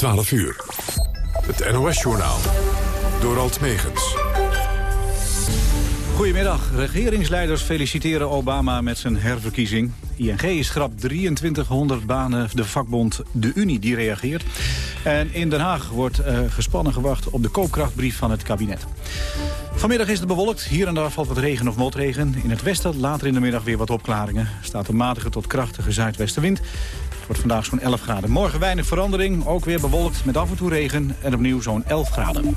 12 uur. Het NOS-journaal. Door Alt Megens. Goedemiddag. Regeringsleiders feliciteren Obama met zijn herverkiezing. ING schrapt 2300 banen. De vakbond De Unie die reageert. En in Den Haag wordt uh, gespannen gewacht op de koopkrachtbrief van het kabinet. Vanmiddag is het bewolkt. Hier en daar valt wat regen of motregen. In het westen later in de middag weer wat opklaringen. Staat een matige tot krachtige zuidwestenwind. Wordt vandaag zo'n 11 graden. Morgen weinig verandering. Ook weer bewolkt met af en toe regen. En opnieuw zo'n 11 graden.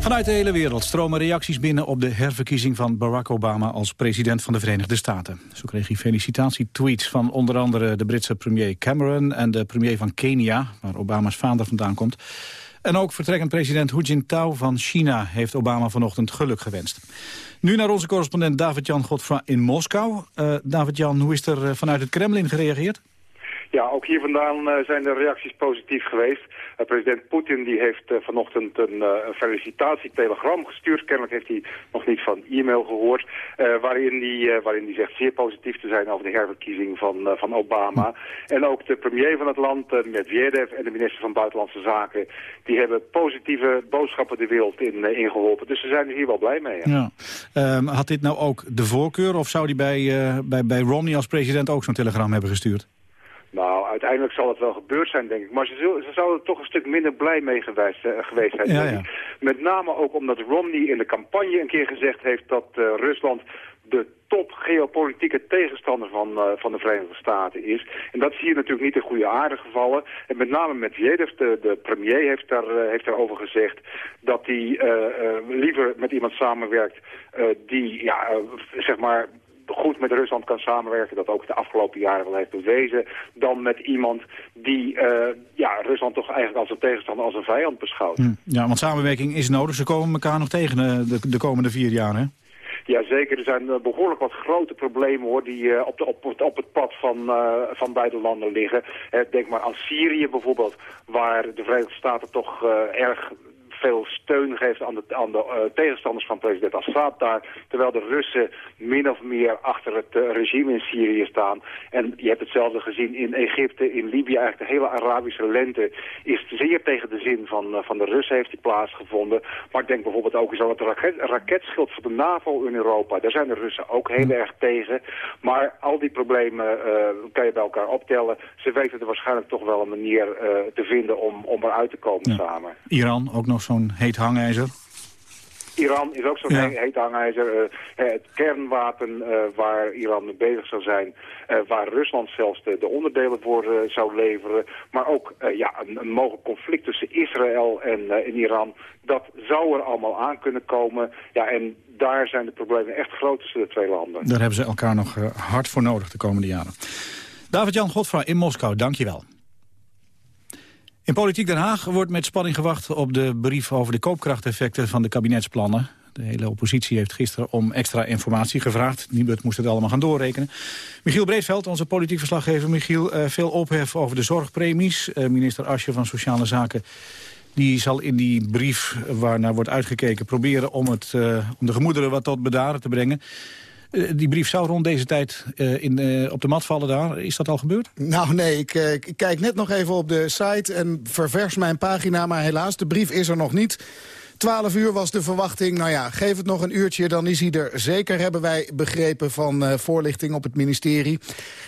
Vanuit de hele wereld stromen reacties binnen op de herverkiezing van Barack Obama als president van de Verenigde Staten. Zo kreeg hij felicitatietweets van onder andere de Britse premier Cameron en de premier van Kenia, waar Obama's vader vandaan komt. En ook vertrekkend president Hu Jintao van China heeft Obama vanochtend geluk gewenst. Nu naar onze correspondent David-Jan Godfra in Moskou. Uh, David-Jan, hoe is er eh, vanuit het Kremlin gereageerd? Ja, ook hier vandaan uh, zijn de reacties positief geweest. Uh, president Poetin die heeft uh, vanochtend een, een felicitatietelegram gestuurd. Kennelijk heeft hij nog niet van e-mail gehoord. waarin hij waarin die zegt zeer positief te zijn over de herverkiezing van, van Obama. En ook de premier van het land, Medvedev, en de minister van Buitenlandse Zaken... die hebben positieve boodschappen de wereld in, ingeholpen. Dus ze zijn er hier wel blij mee. Ja. Um, had dit nou ook de voorkeur of zou hij bij, bij, bij Romney als president ook zo'n telegram hebben gestuurd? Nou, uiteindelijk zal het wel gebeurd zijn, denk ik. Maar ze, ze zouden er toch een stuk minder blij mee geweest, uh, geweest zijn. Ja, ja. Met name ook omdat Romney in de campagne een keer gezegd heeft dat uh, Rusland de top geopolitieke tegenstander van, uh, van de Verenigde Staten is. En dat is hier natuurlijk niet in goede aarde gevallen. En met name met Medvedev, de, de premier, heeft, daar, uh, heeft daarover gezegd dat hij uh, liever met iemand samenwerkt die, ja, zeg maar, goed met Rusland kan samenwerken, dat ook de afgelopen jaren wel heeft bewezen, dan met iemand die uh, ja, Rusland toch eigenlijk als een tegenstander, als een vijand beschouwt. Hm. Ja, want samenwerking is nodig. Ze komen elkaar nog tegen eh, de, de komende vier jaar, hè? Ja, zeker. Er zijn uh, behoorlijk wat grote problemen hoor, die uh, op, de, op, op het pad van, uh, van beide landen liggen. denk maar aan Syrië bijvoorbeeld, waar de Verenigde Staten toch erg veel steun geeft aan de, aan de uh, tegenstanders van president Assad daar. Terwijl de Russen min of meer achter het uh, regime in Syrië staan. En je hebt hetzelfde gezien in Egypte, in Libië. Eigenlijk de hele Arabische lente is zeer tegen de zin van, uh, van de Russen heeft die plaatsgevonden. Maar ik denk bijvoorbeeld ook eens aan het raket, raketschild van de NAVO in Europa. Daar zijn de Russen ook heel erg tegen. Maar al die problemen kan je bij elkaar optellen. Ze weten er waarschijnlijk toch wel een manier te vinden om, om eruit te komen ja. samen. Iran ook nog zo'n heet hangijzer? Iran is ook zo'n ja. heet hangijzer. Uh, het kernwapen uh, waar Iran mee bezig zou zijn, uh, waar Rusland zelfs de, de onderdelen voor zou leveren. Maar ook ja, een, een, mogelijk conflict tussen Israël en, en, Iran. Dat zou er allemaal aan kunnen komen. Ja, en daar zijn de problemen echt groot tussen de twee landen. Daar hebben ze elkaar nog hard voor nodig de komende jaren. David-Jan Godfra in Moskou, dankjewel. In Politiek Den Haag wordt met spanning gewacht op de brief over de koopkrachteffecten van de kabinetsplannen. De hele oppositie heeft gisteren om extra informatie gevraagd. Niemand moest het allemaal gaan doorrekenen. Michiel Breedveld, onze politiek verslaggever. Michiel, uh, veel ophef over de zorgpremies. Uh, minister Asje van Sociale Zaken die zal in die brief waarnaar wordt uitgekeken... proberen om, het, uh, om de gemoederen wat tot bedaren te brengen. Uh, die brief zou rond deze tijd uh, in, uh, op de mat vallen daar. Is dat al gebeurd? Nou nee, ik, ik, kijk net nog even op de site en ververs mijn pagina. Maar helaas, de brief is er nog niet. 12 uur was de verwachting. Nou ja, geef het nog een uurtje, dan is hij er zeker, hebben wij begrepen van uh, voorlichting op het ministerie.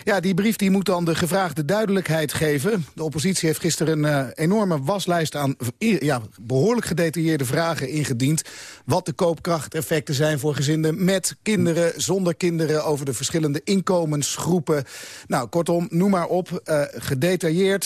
Ja, die brief die moet dan de gevraagde duidelijkheid geven. De oppositie heeft gisteren een uh, enorme waslijst aan ja, behoorlijk gedetailleerde vragen ingediend. Wat de koopkrachteffecten zijn voor gezinnen met kinderen, zonder kinderen, over de verschillende inkomensgroepen. Nou, kortom, noem maar op, gedetailleerd.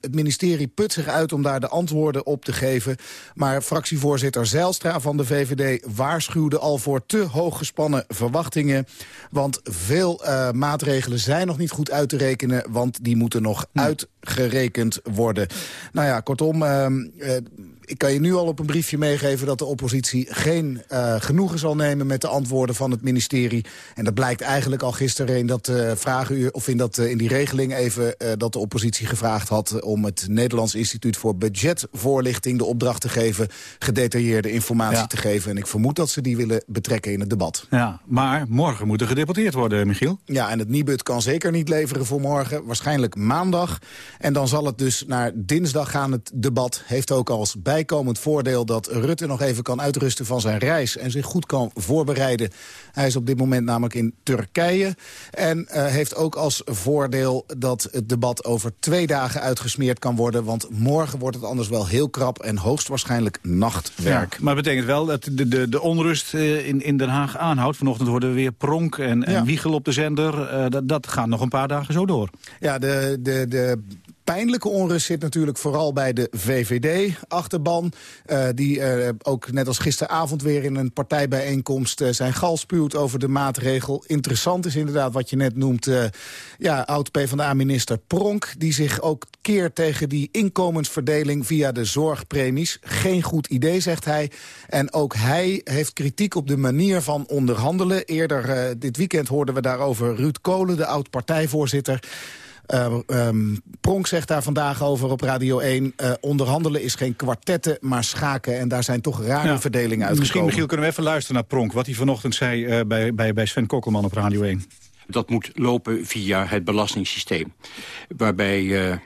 het ministerie put zich uit om daar de antwoorden op te geven. Maar fractievoorzitter Voorzitter Zijlstra van de VVD waarschuwde al voor te hoog gespannen verwachtingen. Want veel uh, maatregelen zijn nog niet goed uit te rekenen, want die moeten nog hm. Uitgerekend worden. Nou ja, kortom, uh, uh, ik kan je nu al op een briefje meegeven dat de oppositie geen uh, genoegen zal nemen met de antwoorden van het ministerie. En dat blijkt eigenlijk al gisteren in dat uh, vragenuur, of in, dat, in die regeling even dat de oppositie gevraagd had om het Nederlands Instituut voor Budgetvoorlichting de opdracht te geven gedetailleerde informatie ja. te geven. En ik vermoed dat ze die willen betrekken in het debat. Ja, maar morgen moet er gedebatteerd worden, Michiel. Ja, en het Nibud kan zeker niet leveren voor morgen. Waarschijnlijk maandag. En dan zal het dus naar dinsdag gaan. Het debat heeft ook als bijkomend voordeel dat Rutte nog even kan uitrusten van zijn reis... en zich goed kan voorbereiden. Hij is op dit moment namelijk in Turkije. En uh, heeft ook als voordeel dat het debat over twee dagen uitgesmeerd kan worden. Want morgen wordt het anders wel heel krap en hoogstwaarschijnlijk nachtwerk. Ja, maar het betekent wel dat de, de, de onrust uh, in, in Den Haag aanhoudt. Vanochtend hoorden we weer Pronk en, en ja. Wiegel op de zender. Uh, dat, dat gaat nog een paar dagen zo door. Ja, de, de, de pijnlijke onrust zit natuurlijk vooral bij de VVD-achterban. Uh, die uh, ook net als gisteravond weer in een partijbijeenkomst uh, zijn gal spuwt over de maatregel. Interessant is inderdaad wat je net noemt, ja, oud-PVDA-minister Pronk... die zich ook keert tegen die inkomensverdeling via de zorgpremies. Geen goed idee, zegt hij. En ook hij heeft kritiek op de manier van onderhandelen. Eerder dit weekend hoorden we daarover Ruud Kolen, de oud-partijvoorzitter... Uh, um, Pronk zegt daar vandaag over op Radio 1... Uh, onderhandelen is geen kwartetten, maar schaken. En daar zijn toch rare verdelingen uitgekomen. Misschien, Michiel, kunnen we even luisteren naar Pronk... wat hij vanochtend zei uh, bij, bij, bij Sven Kokkelman op Radio 1 dat moet lopen via het belastingssysteem. Waarbij uh,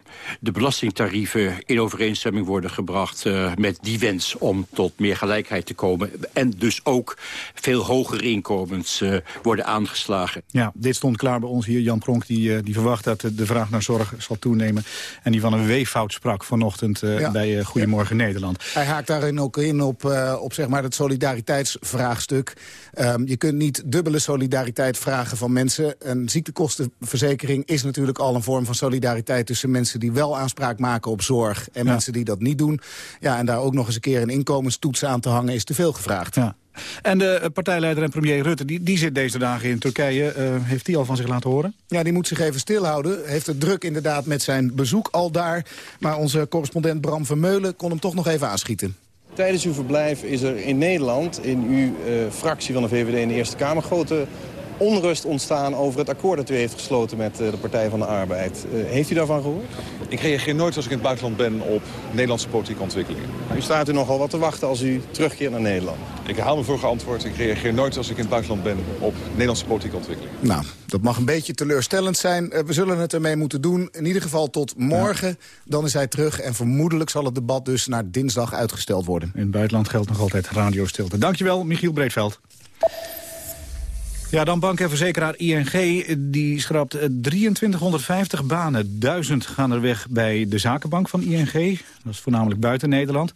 de belastingtarieven in overeenstemming worden gebracht... Uh, met die wens om tot meer gelijkheid te komen. En dus ook veel hogere inkomens uh, worden aangeslagen. Ja, dit stond klaar bij ons hier. Jan Pronk die, die verwacht dat de vraag naar zorg zal toenemen. En die van een weeffout sprak vanochtend ja. bij Goedemorgen ja. Nederland. Hij haakt daarin ook in op, op zeg maar het solidariteitsvraagstuk. Um, je kunt niet dubbele solidariteit vragen van mensen een ziektekostenverzekering is natuurlijk al een vorm van solidariteit... tussen mensen die wel aanspraak maken op zorg en ja. mensen die dat niet doen. Ja, en daar ook nog eens een keer een inkomenstoets aan te hangen is te veel gevraagd. Ja. En de partijleider en premier Rutte, die, die zit deze dagen in Turkije. Uh, heeft die al van zich laten horen? Ja, die moet zich even stilhouden. Heeft het druk inderdaad met zijn bezoek al daar. Maar onze correspondent Bram Vermeulen kon hem toch nog even aanschieten. Tijdens uw verblijf is er in Nederland, in uw uh, fractie van de VVD in de Eerste Kamer... grote onrust ontstaan over het akkoord dat u heeft gesloten met de Partij van de Arbeid. Uh, heeft u daarvan gehoord? Ik reageer nooit als ik in het buitenland ben op Nederlandse politieke ontwikkelingen. U staat u nogal wat te wachten als u terugkeert naar Nederland. Ik herhaal me vorige antwoord. Ik reageer nooit als ik in het buitenland ben op Nederlandse politieke ontwikkelingen. Nou, dat mag een beetje teleurstellend zijn. Uh, we zullen het ermee moeten doen. In ieder geval tot morgen. Ja. Dan is hij terug en vermoedelijk zal het debat dus naar dinsdag uitgesteld worden. In het buitenland geldt nog altijd radiostilte. Dankjewel, Michiel Breedveld. Ja, dan bank en verzekeraar ING, die schrapt 2350 banen. Duizend gaan er weg bij de zakenbank van ING. Dat is voornamelijk buiten Nederland.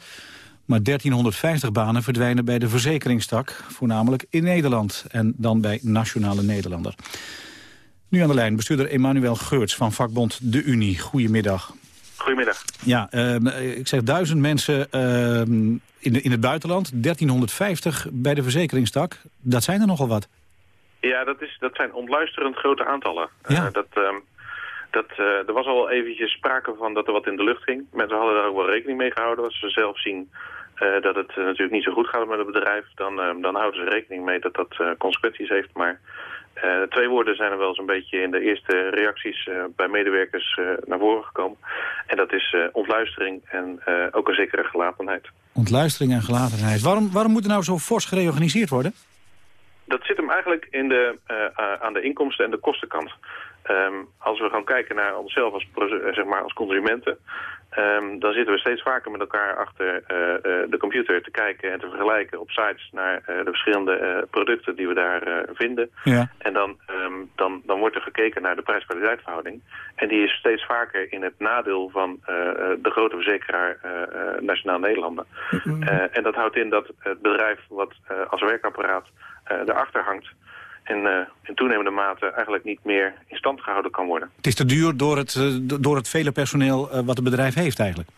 Maar 1350 banen verdwijnen bij de verzekeringstak. Voornamelijk in Nederland en dan bij Nationale Nederlander. Nu aan de lijn bestuurder Emmanuel Geurts van vakbond De Unie. Goedemiddag. Goedemiddag. Ja, uh, ik zeg duizend mensen uh, in, de, in het buitenland. 1350 bij de verzekeringstak. Dat zijn er nogal wat. Ja, dat, is, dat zijn ontluisterend grote aantallen. Ja. Uh, dat, uh, dat, uh, er was al eventjes sprake van dat er wat in de lucht ging. Mensen hadden daar ook wel rekening mee gehouden. Als ze zelf zien dat het natuurlijk niet zo goed gaat met het bedrijf... dan, dan houden ze rekening mee dat dat consequenties heeft. Maar twee woorden zijn er wel eens een beetje in de eerste reacties bij medewerkers naar voren gekomen. En dat is ontluistering en ook een zekere gelatenheid. Ontluistering en gelatenheid. Waarom, waarom moet er nou zo fors gereorganiseerd worden? Dat zit hem eigenlijk in de, uh, aan de inkomsten- en de kostenkant. Um, als we gaan kijken naar onszelf als, zeg maar als consumenten... Um, dan zitten we steeds vaker met elkaar achter uh, uh, de computer te kijken en te vergelijken op sites naar uh, de verschillende producten die we daar vinden. Ja. En dan, um, dan, dan wordt er gekeken naar de prijs-kwaliteitverhouding. En die is steeds vaker in het nadeel van de grote verzekeraar Nationaal Nederlanden. Mm -hmm. en dat houdt in dat het bedrijf wat als werkapparaat erachter hangt in, uh, in toenemende mate eigenlijk niet meer in stand gehouden kan worden. Het is te duur door het, uh, door het vele personeel wat het bedrijf heeft eigenlijk?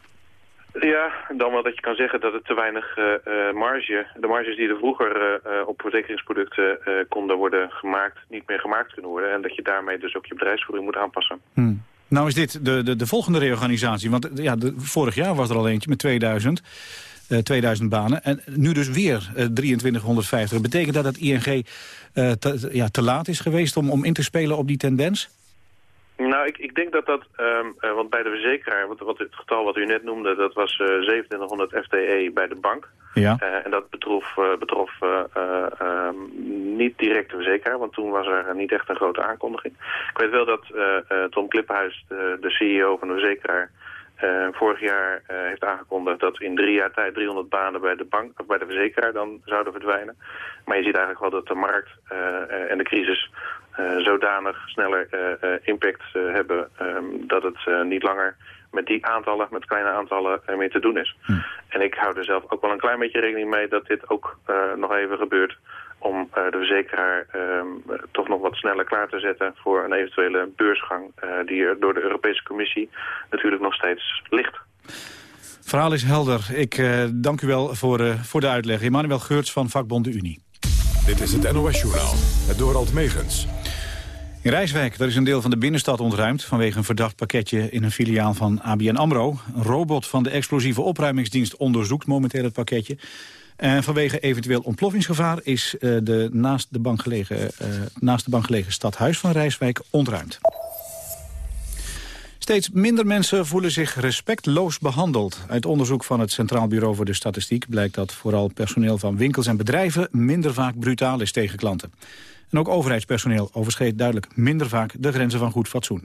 Ja, dan wel dat je kan zeggen dat het te weinig marge, de marges die er vroeger op verzekeringsproducten konden worden gemaakt, niet meer gemaakt kunnen worden. En dat je daarmee dus ook je bedrijfsvoering moet aanpassen. Hmm. Nou is dit de, de, de volgende reorganisatie, want ja, de, vorig jaar was er al eentje met 2000. 2000 banen. En nu dus weer 2350. Betekent dat dat ING uh, te, ja, te laat is geweest om, om in te spelen op die tendens? Nou, ik, ik denk dat dat, um, uh, want bij de verzekeraar, wat, wat het getal wat u net noemde, dat was uh, 2700 FTE bij de bank. Ja. En dat betrof, betrof um, niet direct de verzekeraar, want toen was er niet echt een grote aankondiging. Ik weet wel dat Tom Klippenhuis, de, de, CEO van de verzekeraar, vorig jaar heeft aangekondigd dat in drie jaar tijd 300 banen bij de bank of bij de verzekeraar dan zouden verdwijnen. Maar je ziet eigenlijk wel dat de markt en de crisis zodanig sneller impact hebben um, dat het niet langer met die aantallen, met kleine aantallen, meer te doen is. Hm. En ik hou er zelf ook wel een klein beetje rekening mee dat dit ook nog even gebeurt om de verzekeraar um, toch nog wat sneller klaar te zetten voor een eventuele beursgang die er door de Europese Commissie natuurlijk nog steeds ligt. Het verhaal is helder. Ik dank u wel voor, voor de uitleg. Emmanuel Geurts van vakbond de Unie. Dit is het NOS-journaal, het Dorald Megens. In Rijswijk daar is een deel van de binnenstad ontruimd... vanwege een verdacht pakketje in een filiaal van ABN AMRO. Een robot van de explosieve opruimingsdienst onderzoekt momenteel het pakketje. En vanwege eventueel ontploffingsgevaar is uh, de naast, de bank gelegen, uh, naast de bank gelegen stadhuis van Rijswijk ontruimd. Steeds minder mensen voelen zich respectloos behandeld. Uit onderzoek van het Centraal Bureau voor de Statistiek blijkt dat vooral personeel van winkels en bedrijven minder vaak brutaal is tegen klanten. En ook overheidspersoneel overschreed duidelijk minder vaak de grenzen van goed fatsoen.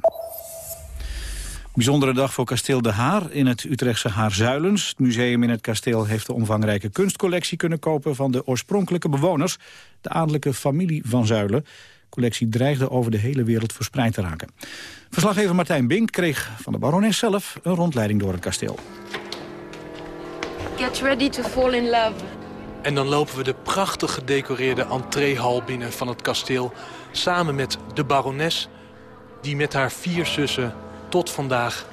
Bijzondere dag voor kasteel De Haar in het Utrechtse Haarzuilens. Het museum in het kasteel heeft de omvangrijke kunstcollectie kunnen kopen... van de oorspronkelijke bewoners, de adellijke familie van Zuilen. De collectie dreigde over de hele wereld verspreid te raken. Verslaggever Martijn Bink kreeg van de barones zelf een rondleiding door het kasteel. Get ready to fall in love. En dan lopen we de prachtig gedecoreerde entreehal binnen van het kasteel... samen met de barones, die met haar vier zussen tot vandaag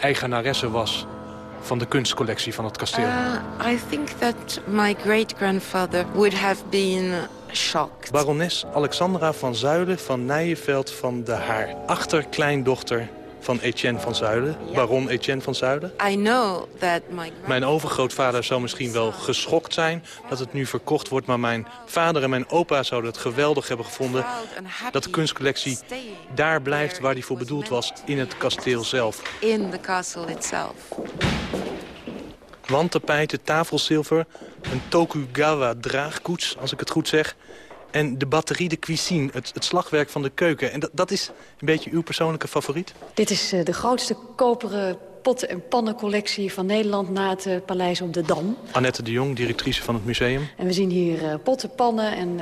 eigenaresse was van de kunstcollectie van het kasteel. Uh, I think that my great-grandfather would have been shocked. Barones Alexandra van Zuilen van Nijenveld van de Haar. Achterkleindochter van Etienne van Zuilen, baron Etienne van Zuilen. I know that my mijn overgrootvader zou misschien wel geschokt zijn dat het nu verkocht wordt... maar mijn vader en mijn opa zouden het geweldig hebben gevonden... dat de kunstcollectie daar blijft waar die voor bedoeld was, in het kasteel zelf. In the castle itself. Wandtapijten, tafelzilver, een Tokugawa draagkoets, als ik het goed zeg... En de batterie de cuisine, het, het slagwerk van de keuken. En dat, dat is een beetje uw persoonlijke favoriet? Dit is uh, de grootste koperen potten- en pannencollectie van Nederland... na het uh, paleis op de Dam. Annette de Jong, directrice van het museum. En we zien hier uh, potten, pannen en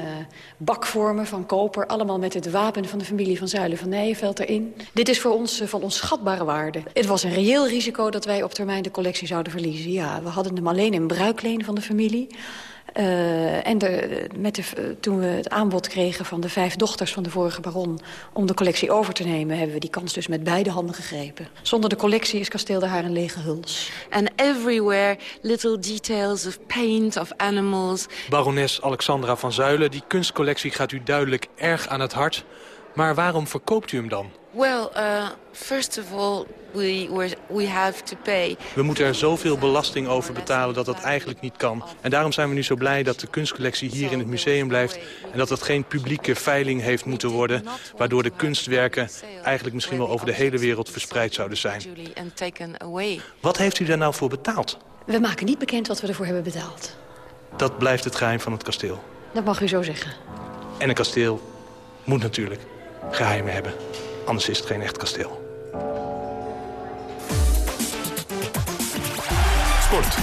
bakvormen van koper... allemaal met het wapen van de familie van Zuilen van Nijenveld erin. Dit is voor ons van onschatbare waarde. Het was een reëel risico dat wij op termijn de collectie zouden verliezen. Ja, we hadden hem alleen in bruikleen van de familie... Uh, en de, met de, toen we het aanbod kregen van de vijf dochters van de vorige baron... om de collectie over te nemen, hebben we die kans dus met beide handen gegrepen. Zonder de collectie is Kasteel de Haar een lege huls. And everywhere little details of paint, of animals. Barones Alexandra van Zuilen, die kunstcollectie gaat u duidelijk erg aan het hart. Maar waarom verkoopt u hem dan? Well, uh, first of all, we, we have to pay. We moeten er zoveel belasting over betalen dat dat eigenlijk niet kan. En daarom zijn we nu zo blij dat de kunstcollectie hier in het museum blijft... en dat het geen publieke veiling heeft moeten worden... waardoor de kunstwerken eigenlijk misschien wel over de hele wereld verspreid zouden zijn. Wat heeft u daar nou voor betaald? We maken niet bekend wat we ervoor hebben betaald. Dat blijft het geheim van het kasteel. Dat mag u zo zeggen. En een kasteel moet natuurlijk geheimen hebben. Anders is het geen echt kasteel. Sport.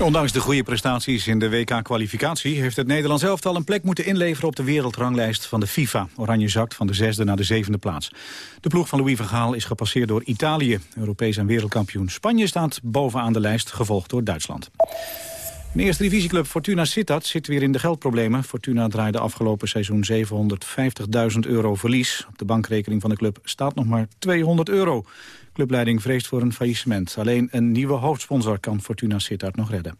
Ondanks de goede prestaties in de WK-kwalificatie... heeft het Nederlands elftal een plek moeten inleveren op de wereldranglijst van de FIFA. Oranje zakt van de zesde naar de zevende plaats. De ploeg van Louis van Gaal is gepasseerd door Italië. Europees en wereldkampioen Spanje staat bovenaan de lijst, gevolgd door Duitsland. De eerste divisieclub Fortuna Sittard zit weer in de geldproblemen. Fortuna draaide afgelopen seizoen 750.000 euro verlies. Op de bankrekening van de club staat nog maar 200 euro. Clubleiding vreest voor een faillissement. Alleen een nieuwe hoofdsponsor kan Fortuna Sittard nog redden.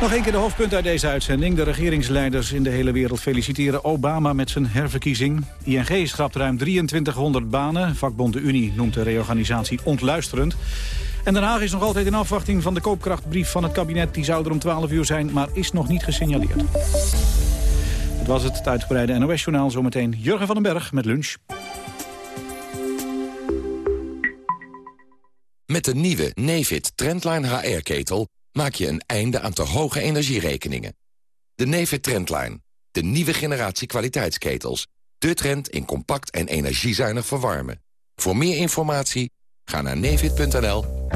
Nog een keer de hoofdpunt uit deze uitzending. De regeringsleiders in de hele wereld feliciteren Obama met zijn herverkiezing. ING schrapt ruim 2300 banen. Vakbond de Unie noemt de reorganisatie ontluisterend. En Den Haag is nog altijd in afwachting van de koopkrachtbrief van het kabinet. Die zou er om 12 uur zijn, maar is nog niet gesignaleerd. Het was het, uitgebreide NOS-journaal. Zometeen Jurgen van den Berg met lunch. Met de nieuwe Nefit Trendline HR-ketel maak je een einde aan te hoge energierekeningen. De Nefit Trendline, de nieuwe generatie kwaliteitsketels. De trend in compact en energiezuinig verwarmen. Voor meer informatie ga naar nefit.nl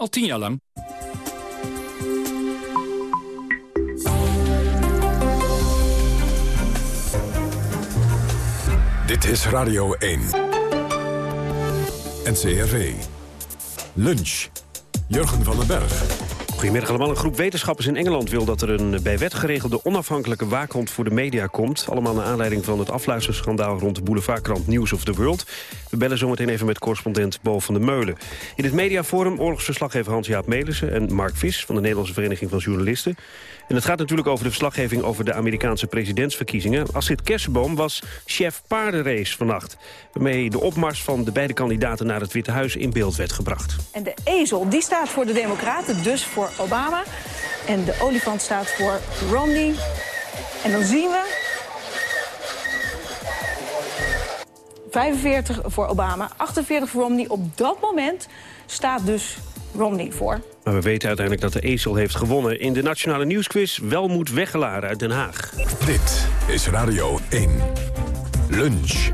Al tien jaar lang. Dit is Radio 1. NCRV. Lunch. Jurgen van den Berg. Goedemiddag allemaal. Een groep wetenschappers in Engeland wil dat er een bij wet geregelde onafhankelijke waakhond voor de media komt. Allemaal naar aanleiding van het afluisterschandaal rond de boulevardkrant News of the World. We bellen zometeen even met correspondent Bo van der Meulen. In het mediaforum oorlogsverslaggever Hans-Jaap Melissen en Mark Vis van de Nederlandse Vereniging van Journalisten. En het gaat natuurlijk over de verslaggeving over de Amerikaanse presidentsverkiezingen. Astrid Kersenboom was chef paardenrace vannacht. Waarmee de opmars van de beide kandidaten naar het Witte Huis in beeld werd gebracht. En de ezel, die staat voor de Democraten, dus voor Obama. En de olifant staat voor Romney. En dan zien we... 45 voor Obama, 48 voor Romney. Op dat moment staat dus Romney voor. Maar we weten uiteindelijk dat de ezel heeft gewonnen. In de Nationale Nieuwsquiz Welmoed Weggelaar uit Den Haag. Dit is Radio 1. Lunch.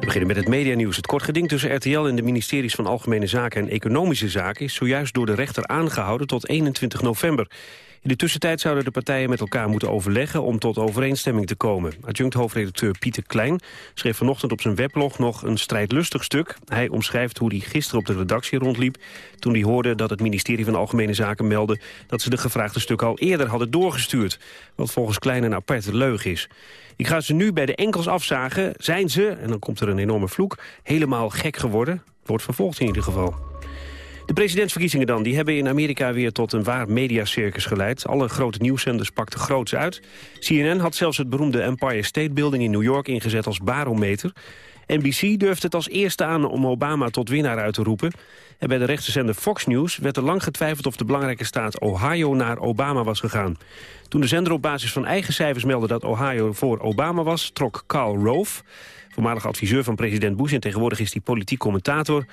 We beginnen met het medianieuws. Het kort geding tussen RTL en de ministeries van Algemene Zaken en Economische Zaken... is zojuist door de rechter aangehouden tot 21 november. In de tussentijd zouden de partijen met elkaar moeten overleggen om tot overeenstemming te komen. Adjunct hoofdredacteur Pieter Klein schreef vanochtend op zijn weblog nog een strijdlustig stuk. Hij omschrijft hoe hij gisteren op de redactie rondliep toen hij hoorde dat het ministerie van Algemene Zaken meldde dat ze de gevraagde stukken al eerder hadden doorgestuurd. Wat volgens Klein een aparte leugen is. Ik ga ze nu bij de enkels afzagen. Zijn ze, en dan komt er een enorme vloek, helemaal gek geworden? Wordt vervolgd in ieder geval. De presidentsverkiezingen dan, die hebben in Amerika weer tot een waar mediacircus geleid. Alle grote nieuwszenders pakten groots uit. CNN had zelfs het beroemde Empire State Building in New York ingezet als barometer. NBC durfde het als eerste aan om Obama tot winnaar uit te roepen. En bij de rechtse zender Fox News werd er lang getwijfeld of de belangrijke staat Ohio naar Obama was gegaan. Toen de zender op basis van eigen cijfers meldde dat Ohio voor Obama was, trok Karl Rove, voormalig adviseur van president Bush en tegenwoordig is hij politiek commentator,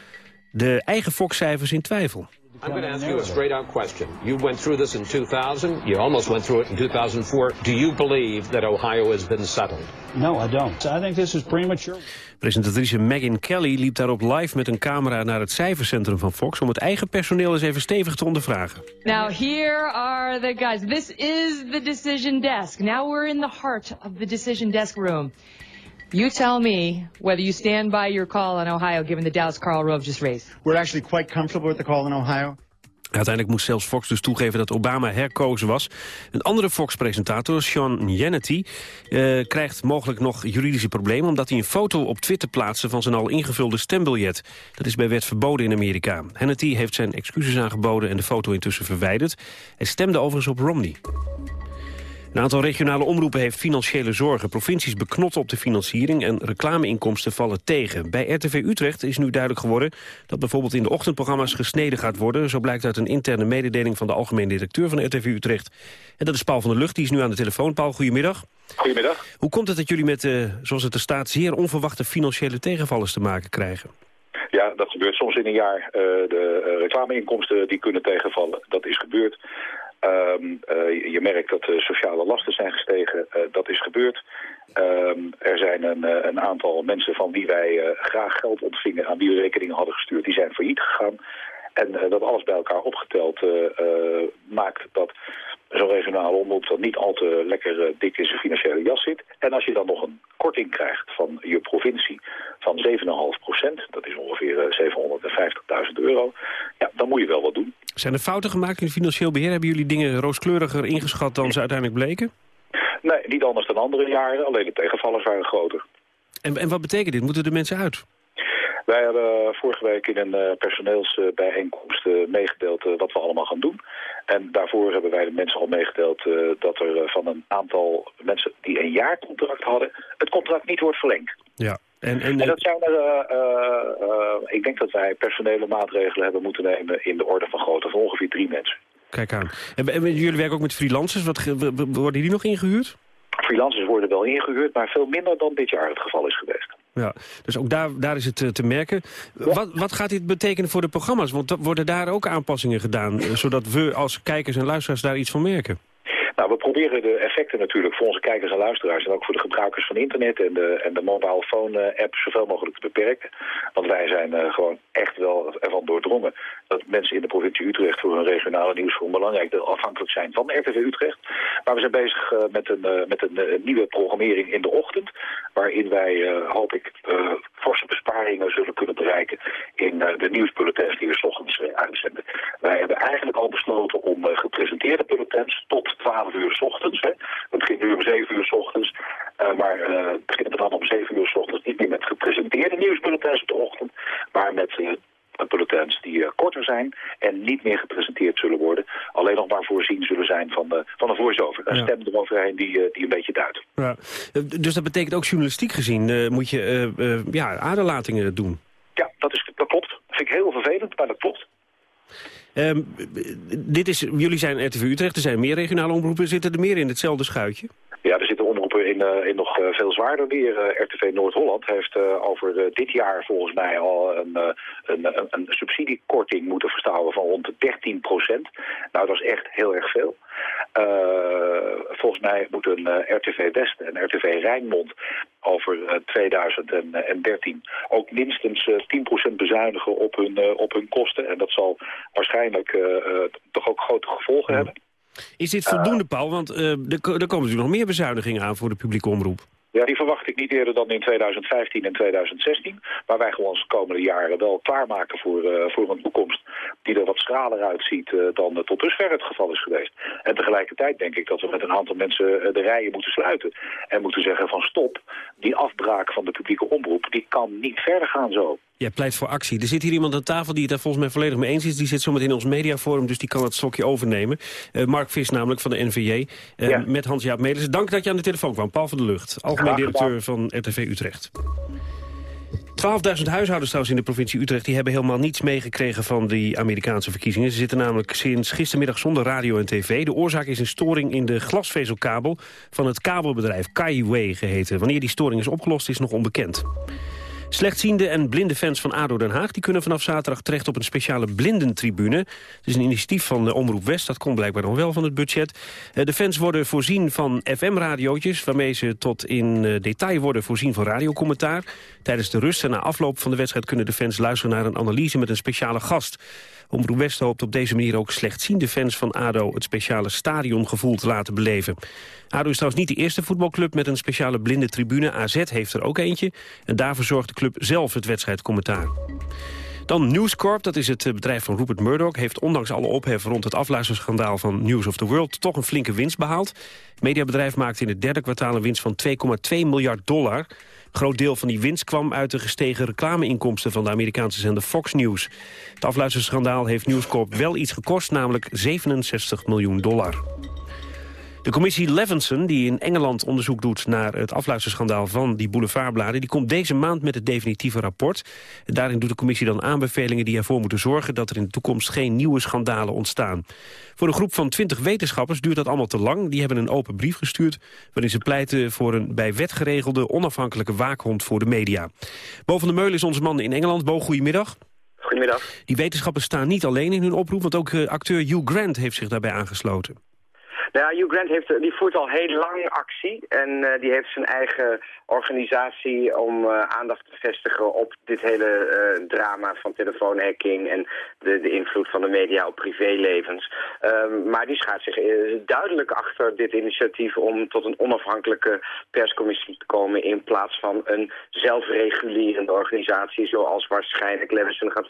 de eigen Fox-cijfers in twijfel. I'm going to ask you a straight out question. You went through this in 2000. You almost went through it in 2004. Do you believe that Ohio has been settled? No, I don't. I think this is premature. Presentatrice Megan Kelly liep daarop live met een camera naar het cijfercentrum van Fox... om het eigen personeel eens even stevig te ondervragen. Now here are the guys. This is the decision desk. Now we're in the heart of the decision desk room. You tell me whether you stand by your call on Ohio, given the Dallas Carl Rove just raised. We're actually quite comfortable with the call in Ohio. Uiteindelijk moest zelfs Fox dus toegeven dat Obama herkozen was. Een andere Fox-presentator, Sean Hannity, uh, krijgt mogelijk nog juridische problemen... omdat hij een foto op Twitter plaatste van zijn al ingevulde stembiljet. Dat is bij wet verboden in Amerika. Hannity heeft zijn excuses aangeboden en de foto intussen verwijderd. Hij stemde overigens op Romney. Een aantal regionale omroepen heeft financiële zorgen. Provincies beknotten op de financiering en reclameinkomsten vallen tegen. Bij RTV Utrecht is nu duidelijk geworden dat bijvoorbeeld in de ochtendprogramma's gesneden gaat worden. Zo blijkt uit een interne mededeling van de algemeen directeur van RTV Utrecht. En dat is Paul van der Lucht, die is nu aan de telefoon. Paul, goedemiddag. Goedemiddag. Hoe komt het dat jullie met, uh, zoals het er staat, zeer onverwachte financiële tegenvallers te maken krijgen? Ja, dat gebeurt soms in een jaar. Uh, de uh, reclameinkomsten die kunnen tegenvallen. Dat is gebeurd. Um, uh, je merkt dat de sociale lasten zijn gestegen. Uh, dat is gebeurd. Um, er zijn een, uh, een, aantal mensen van wie wij graag geld ontvingen... aan wie we rekeningen hadden gestuurd, die zijn failliet gegaan. En dat alles bij elkaar opgeteld maakt dat zo'n regionale omroep dan niet al te lekker dik in zijn financiële jas zit. En als je dan nog een korting krijgt van je provincie van 7,5 procent, dat is ongeveer 750.000 euro, ja, dan moet je wel wat doen. Zijn er fouten gemaakt in het financieel beheer? Hebben jullie dingen rooskleuriger ingeschat dan ze uiteindelijk bleken? Nee, niet anders dan andere jaren, alleen de tegenvallers waren groter. En, en wat betekent dit? Moeten de mensen uit? Wij hebben vorige week in een uh, personeelsbijeenkomst uh, meegedeeld wat we allemaal gaan doen. En daarvoor hebben wij de mensen al meegedeeld dat er van een aantal mensen die een jaar contract hadden, het contract niet wordt verlengd. Ja. En, en, en dat zijn er, ik denk dat wij personele maatregelen hebben moeten nemen in de orde van grootte van ongeveer drie mensen. Kijk aan. En, en jullie werken ook met freelancers. Wat, worden die nog ingehuurd? Freelancers worden wel ingehuurd, maar veel minder dan dit jaar het geval is geweest. Ja, dus ook daar, daar is het te merken. Wat, wat gaat dit betekenen voor de programma's? Want worden daar ook aanpassingen gedaan... zodat we als kijkers en luisteraars daar iets van merken? Nou, we proberen de effecten natuurlijk voor onze kijkers en luisteraars... en ook voor de gebruikers van internet en de, en de mobile phone app zoveel mogelijk te beperken. Want wij zijn uh, gewoon echt wel ervan doordrongen... dat mensen in de provincie Utrecht voor hun regionale nieuwsgroep belangrijk afhankelijk zijn van RTV Utrecht. Maar we zijn bezig uh, met, een, met een nieuwe programmering in de ochtend... waarin wij, hoop ik, forse besparingen zullen kunnen bereiken... in de nieuwsbulletins die we s ochtends uitzenden. Wij hebben eigenlijk al besloten om gepresenteerde bulletins tot 12 12 uur s ochtends. Hè. Het begint nu om 7 uur s ochtends. Maar het begint dan om 7 uur s ochtends niet meer met gepresenteerde nieuwsbulletins op de ochtend. Maar met bulletins die korter zijn en niet meer gepresenteerd zullen worden. Alleen nog maar voorzien zullen zijn van, de, van een voice-over. Een ja. stem eroverheen die, die een beetje duidt. Ja. Dus dat betekent ook journalistiek gezien moet je ja, aderlatingen doen? Ja, dat, is, dat klopt. Dat vind ik heel vervelend, maar dat klopt. Um, dit is, jullie zijn RTV Utrecht, er zijn meer regionale omroepen. Zitten er meer in hetzelfde schuitje? Ja, er zitten omroepen in, uh, in nog uh, veel zwaarder weer. Uh, RTV Noord-Holland heeft over dit jaar volgens mij al een, een, een, een, subsidiekorting moeten verstouwen van rond de 13 procent. Nou, dat is echt heel erg veel. volgens mij moeten RTV West en RTV Rijnmond over 2013 ook minstens 10% bezuinigen op hun, op hun kosten. En dat zal waarschijnlijk toch ook grote gevolgen hebben. Is dit voldoende, Paul? Want uh, er, er komen natuurlijk nog meer bezuinigingen aan voor de publieke omroep. Ja, die verwacht ik niet eerder dan in 2015 en 2016. Maar wij gewoon de komende jaren wel klaarmaken voor, uh, voor een toekomst die er wat schraler uitziet uh, dan uh, tot dusver het geval is geweest. En tegelijkertijd denk ik dat we met een aantal mensen de rijen moeten sluiten. En moeten zeggen van stop, die afbraak van de publieke omroep, die kan niet verder gaan zo. Jij pleit voor actie. Er zit hier iemand aan tafel die het daar volgens mij volledig mee eens is. Die zit zometeen in ons mediaforum, dus die kan het stokje overnemen. Uh, Mark Vis namelijk van de NVJ, uh, ja. met Hans-Jaap Melis. Dank dat je aan de telefoon kwam. Paul van de Lucht, algemeen directeur van RTV Utrecht. 12.000 huishoudens trouwens in de provincie Utrecht... die hebben helemaal niets meegekregen van die Amerikaanse verkiezingen. Ze zitten namelijk sinds gistermiddag zonder radio en tv. De oorzaak is een storing in de glasvezelkabel... van het kabelbedrijf Kaiway geheten. Wanneer die storing is opgelost is nog onbekend. Slechtziende en blinde fans van ADO Den Haag... die kunnen vanaf zaterdag terecht op een speciale blindentribune. Het is een initiatief van de Omroep West. Dat komt blijkbaar nog wel van het budget. Eh, de fans worden voorzien van FM-radiootjes... waarmee ze tot in eh, detail worden voorzien van radiocommentaar. Tijdens de rust en na afloop van de wedstrijd... kunnen de fans luisteren naar een analyse met een speciale gast. Omroep West hoopt op deze manier ook slechtziende fans van ADO... het speciale stadiongevoel te laten beleven. ADO is trouwens niet de eerste voetbalclub met een speciale blinde tribune. AZ heeft er ook eentje. En daarvoor zorgt de club zelf het wedstrijdcommentaar. Dan News Corp, dat is het eh, bedrijf van Rupert Murdoch... heeft ondanks alle ophef rond het afluisterschandaal van News of the World... toch een flinke winst behaald. Het mediabedrijf maakte in het derde kwartaal een winst van 2,2 miljard dollar. Groot deel van die winst kwam uit de gestegen reclameinkomsten... van de Amerikaanse zender Fox News. Het afluisterschandaal heeft News Corp wel iets gekost, namelijk 67 miljoen dollar. De commissie Levinson, die in Engeland onderzoek doet naar het afluisterschandaal van die boulevardbladen, die komt deze maand met het definitieve rapport. Daarin doet de commissie dan aanbevelingen die ervoor moeten zorgen dat er in de toekomst geen nieuwe schandalen ontstaan. Voor een groep van twintig wetenschappers duurt dat allemaal te lang. Die hebben een open brief gestuurd waarin ze pleiten voor een bij wet geregelde onafhankelijke waakhond voor de media. Boven de Meulen is onze man in Engeland. Bo, goedemiddag. Goedemiddag. Die wetenschappers staan niet alleen in hun oproep, want ook uh, acteur Hugh Grant heeft zich daarbij aangesloten. Nou Hugh Grant heeft, die voert al heel lang actie en uh, die heeft zijn eigen organisatie om uh, aandacht te vestigen op dit hele drama van telefoonhacking en de, de invloed van de media op privélevens. Um, maar die schaart zich duidelijk achter dit initiatief om tot een onafhankelijke perscommissie te komen in plaats van een zelfregulerende organisatie zoals waarschijnlijk Levison gaat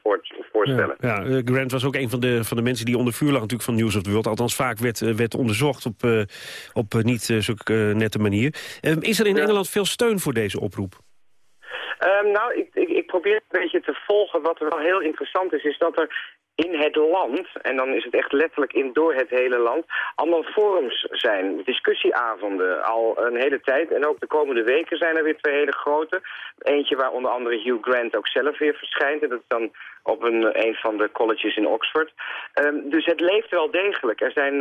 voorstellen. Ja, ja, Grant was ook een van de, van de mensen die onder vuur lag natuurlijk van News of the World. Althans vaak werd, werd onderzocht op, uh, op uh, niet uh, zulke nette manier. Ehm, is er in Engeland veel steun voor deze oproep? Um, nou, ik, ik, ik, probeer een beetje te volgen. Wat er wel heel interessant is, is dat er in het land, en dan is het echt letterlijk in door het hele land, allemaal forums zijn, discussieavonden al een hele tijd. En ook de komende weken zijn er weer twee hele grote. Eentje waar onder andere Hugh Grant ook zelf weer verschijnt. En dat is dan op een, een van de colleges in Oxford. Um, dus het leeft wel degelijk. Er zijn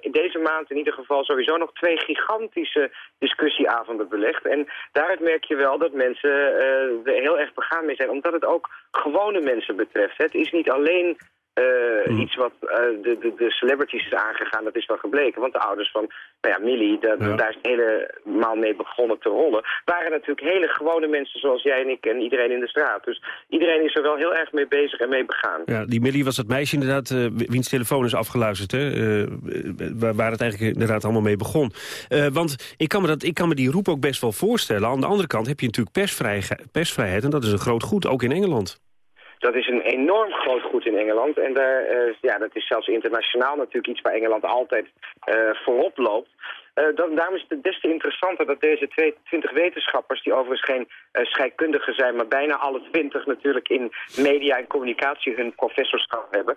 in deze maand in ieder geval sowieso nog twee gigantische discussieavonden belegd. En daaruit merk je wel dat mensen er heel erg begaan mee zijn. Omdat het ook gewone mensen betreft. Het is niet alleen uh, iets wat uh, de, de, de, celebrities is aangegaan, dat is wel gebleken. Want de ouders van nou ja, Millie, dat, ja. daar is helemaal mee begonnen te rollen. Waren natuurlijk hele gewone mensen zoals jij en ik en iedereen in de straat. Dus iedereen is er wel heel erg mee bezig en mee begaan. Ja, die Millie was dat meisje inderdaad, uh, wiens telefoon is afgeluisterd. Hè? waar, waar het eigenlijk inderdaad allemaal mee begon. want ik kan, me dat, ik kan me die roep ook best wel voorstellen. Aan de andere kant heb je natuurlijk persvrijheid, persvrijheid en dat is een groot goed, ook in Engeland. Dat is een enorm groot goed in Engeland. En daar, uh, ja, dat is zelfs internationaal natuurlijk iets waar Engeland altijd uh, voorop loopt. Uh, daarom is het des te interessanter dat deze 22 wetenschappers, die overigens geen uh, scheikundigen zijn, maar bijna alle 20 natuurlijk in media en communicatie hun professorschap hebben,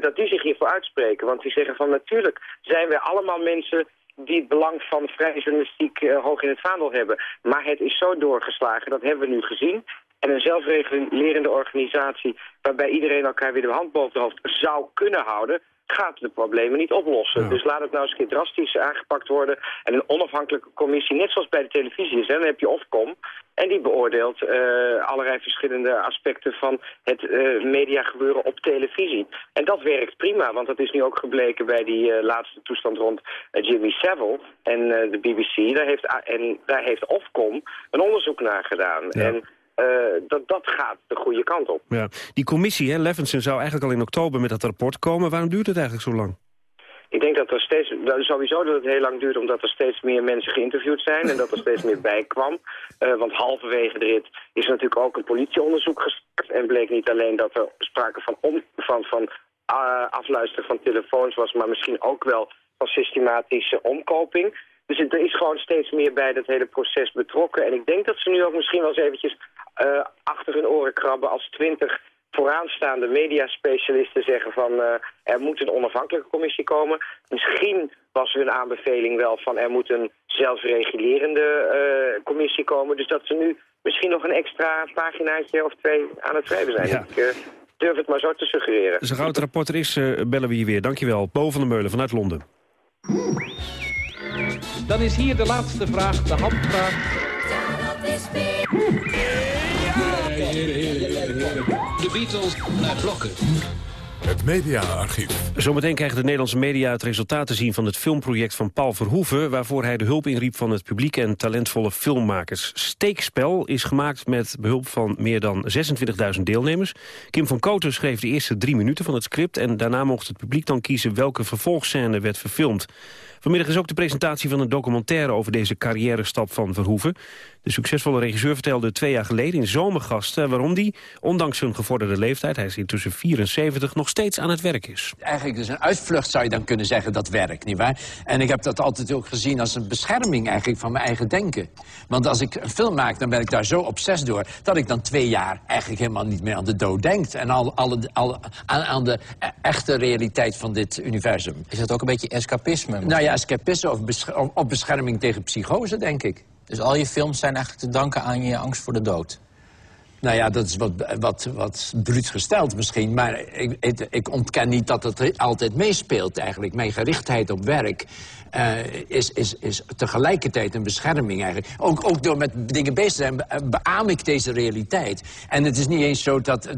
dat die zich hiervoor uitspreken. Want die zeggen van natuurlijk zijn wij allemaal mensen die het belang van vrije journalistiek hoog in het vaandel hebben. Maar het is zo doorgeslagen, dat hebben we nu gezien. En een zelfregulerende organisatie waarbij iedereen elkaar weer de hand boven het hoofd zou kunnen houden, gaat de problemen niet oplossen. Ja. Dus laat het nou eens een keer drastisch aangepakt worden. En een onafhankelijke commissie, net zoals bij de televisie is, hè, dan heb je Ofcom. En die beoordeelt uh, allerlei verschillende aspecten van het uh, mediagebeuren op televisie. En dat werkt prima, want dat is nu ook gebleken bij die uh, laatste toestand rond Jimmy Savile en de BBC. Daar heeft, en daar heeft Ofcom een onderzoek naar gedaan. Ja. En uh, dat, dat gaat de goede kant op. Ja. Die commissie, hè, Levinson, zou eigenlijk al in oktober met dat rapport komen. Waarom duurt het eigenlijk zo lang? Ik denk dat er steeds, sowieso dat het heel lang duurt omdat er steeds meer mensen geïnterviewd zijn en dat er steeds meer bij kwam. Uh, want halverwege de rit is natuurlijk ook een politieonderzoek gestart en bleek niet alleen dat er sprake van, om, van, van uh, afluisteren van telefoons was, maar misschien ook wel van systematische omkoping. Dus er is gewoon steeds meer bij dat hele proces betrokken. En ik denk dat ze nu ook misschien wel eens eventjes uh, achter hun oren krabben als twintig vooraanstaande mediaspecialisten zeggen van uh, er moet een onafhankelijke commissie komen. Misschien was hun aanbeveling wel van er moet een zelfregulerende uh, commissie komen. Dus dat ze nu misschien nog een extra paginaatje of twee aan het schrijven zijn. Ja. Ik uh, durf het maar zo te suggereren. Als een groot rapport er is, bellen we je weer. Dankjewel. Bo van der Meulen vanuit Londen. Dan is hier de laatste vraag, de handvraag. De Beatles naar blokken. Het mediaarchief. Zometeen krijgen de Nederlandse media het resultaat te zien van het filmproject van Paul Verhoeven... waarvoor hij de hulp inriep van het publiek en talentvolle filmmakers. Steekspel is gemaakt met behulp van meer dan 26.000 deelnemers. Kim van Kooten schreef de eerste drie minuten van het script... en daarna mocht het publiek dan kiezen welke vervolgscène werd verfilmd. Vanmiddag is ook de presentatie van een documentaire over deze carrière-stap van Verhoeven. De succesvolle regisseur vertelde twee jaar geleden in Zomergasten... waarom die, ondanks zijn gevorderde leeftijd, hij is intussen 74... nog steeds aan het werk is. Eigenlijk dus een uitvlucht zou je dan kunnen zeggen, dat werk, nietwaar? En ik heb dat altijd ook gezien als een bescherming eigenlijk van mijn eigen denken. Want als ik een film maak, dan ben ik daar zo obsess door... dat ik dan twee jaar eigenlijk helemaal niet meer aan de dood denk... en al, al, al, aan, aan de echte realiteit van dit universum. Is dat ook een beetje escapisme? Nou ja, escapisme of, besch of bescherming tegen psychose, denk ik. Dus al je films zijn eigenlijk te danken aan je angst voor de dood? Nou ja, dat is wat, wat, wat bruut gesteld misschien. Maar ik, ik, ik ontken niet dat het altijd meespeelt eigenlijk. Mijn gerichtheid op werk is, is, is tegelijkertijd een bescherming eigenlijk. Ook, ook door met dingen bezig te zijn, beaam ik deze realiteit. En het is niet eens zo dat,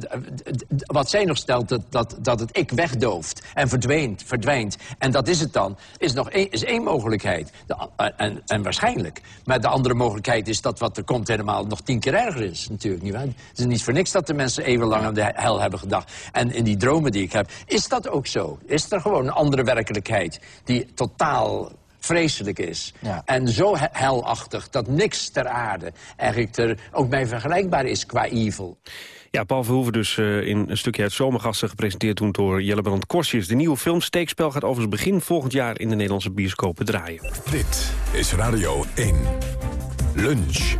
wat zij nog stelt, dat, dat, dat het ik wegdooft en verdwijnt, verdwijnt. En dat is het dan, is nog één, is één mogelijkheid. En, en waarschijnlijk. Maar de andere mogelijkheid is dat wat er komt helemaal nog tien keer erger is, natuurlijk. Niet waar? Het is niet voor niks dat de mensen eeuwenlang aan de hel hebben gedacht. En in die dromen die ik heb, is dat ook zo? Is er gewoon een andere werkelijkheid die totaal vreselijk is. Ja. En zo helachtig dat niks ter aarde eigenlijk er ook bij vergelijkbaar is qua evil. Ja, Paul Verhoeven dus uh, in een stukje uit Zomergasten... gepresenteerd toen door Jellebrand Korsjes. De nieuwe film Steekspel gaat overigens begin volgend jaar... in de Nederlandse bioscopen draaien. Dit is Radio 1. Lunch.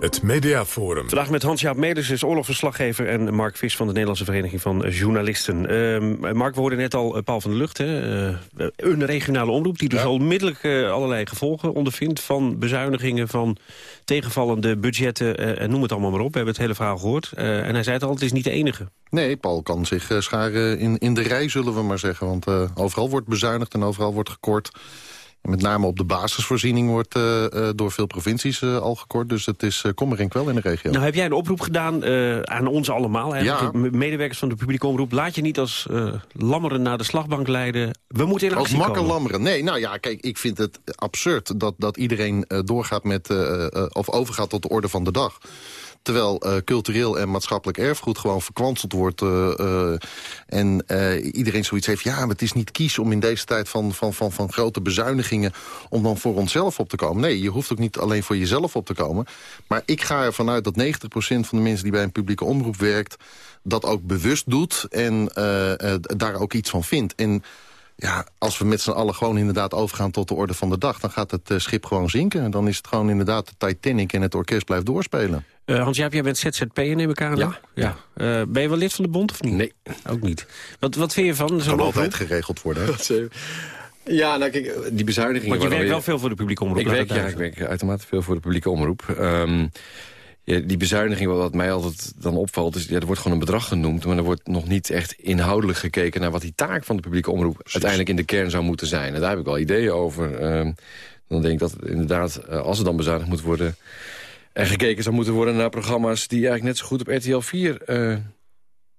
Het Mediaforum. Vandaag met Hans-Jaap Meders, is oorlogsverslaggever... en Mark Vis van de Nederlandse Vereniging van Journalisten. Uh, Mark, we hoorden net al uh, Paul van der Lucht. Hè? Uh, een regionale omroep die dus ja. onmiddellijk allerlei gevolgen ondervindt... van bezuinigingen, van tegenvallende budgetten en noem het allemaal maar op. We hebben het hele verhaal gehoord. en hij zei het al, het is niet de enige. Nee, Paul kan zich scharen in, in de rij, zullen we maar zeggen. Want overal wordt bezuinigd en overal wordt gekort... Met name op de basisvoorziening wordt uh, uh, door veel provincies uh, al gekort. Dus het is en kwel in de regio. Nou heb jij een oproep gedaan aan ons allemaal. Ja. Medewerkers van de publieke omroep. Laat je niet als lammeren naar de slagbank leiden. We moeten in actie Als makker lammeren. Nee, nou ja, kijk, ik vind het absurd dat, dat iedereen doorgaat met... of overgaat tot de orde van de dag. Terwijl uh, cultureel en maatschappelijk erfgoed gewoon verkwanseld wordt. Uh, uh, en iedereen zoiets heeft, ja, maar het is niet kies om in deze tijd van, van, van, van grote bezuinigingen... om dan voor onszelf op te komen. Nee, je hoeft ook niet alleen voor jezelf op te komen. Maar ik ga ervan uit dat 90% van de mensen die bij een publieke omroep werkt... dat ook bewust doet en daar ook iets van vindt. En ja, als we met z'n allen gewoon inderdaad overgaan tot de orde van de dag... dan gaat het schip gewoon zinken. En dan is het gewoon inderdaad de Titanic en het orkest blijft doorspelen. Uh, Hans-Jaap, jij bent ZZP'er, neem ik aan. Ja. ja. Uh, ben je wel lid van de bond of niet? Nee. Ook niet. Wat, wat vind je van zo'n Kan altijd geregeld worden. ja, nou kijk, die bezuinigingen... Want je werkt wel veel voor de publieke omroep. Ik werk, ja, ik werk uitermate veel voor de publieke omroep. Um, ja, die bezuiniging, wat mij altijd dan opvalt... is ja, er wordt gewoon een bedrag genoemd... maar er wordt nog niet echt inhoudelijk gekeken... naar wat die taak van de publieke omroep... Precies. uiteindelijk in de kern zou moeten zijn. En daar heb ik wel ideeën over. Um, dan denk ik dat inderdaad, uh, als er dan bezuinigd moet worden... En gekeken zou moeten worden naar programma's... die eigenlijk net zo goed op RTL 4 uh,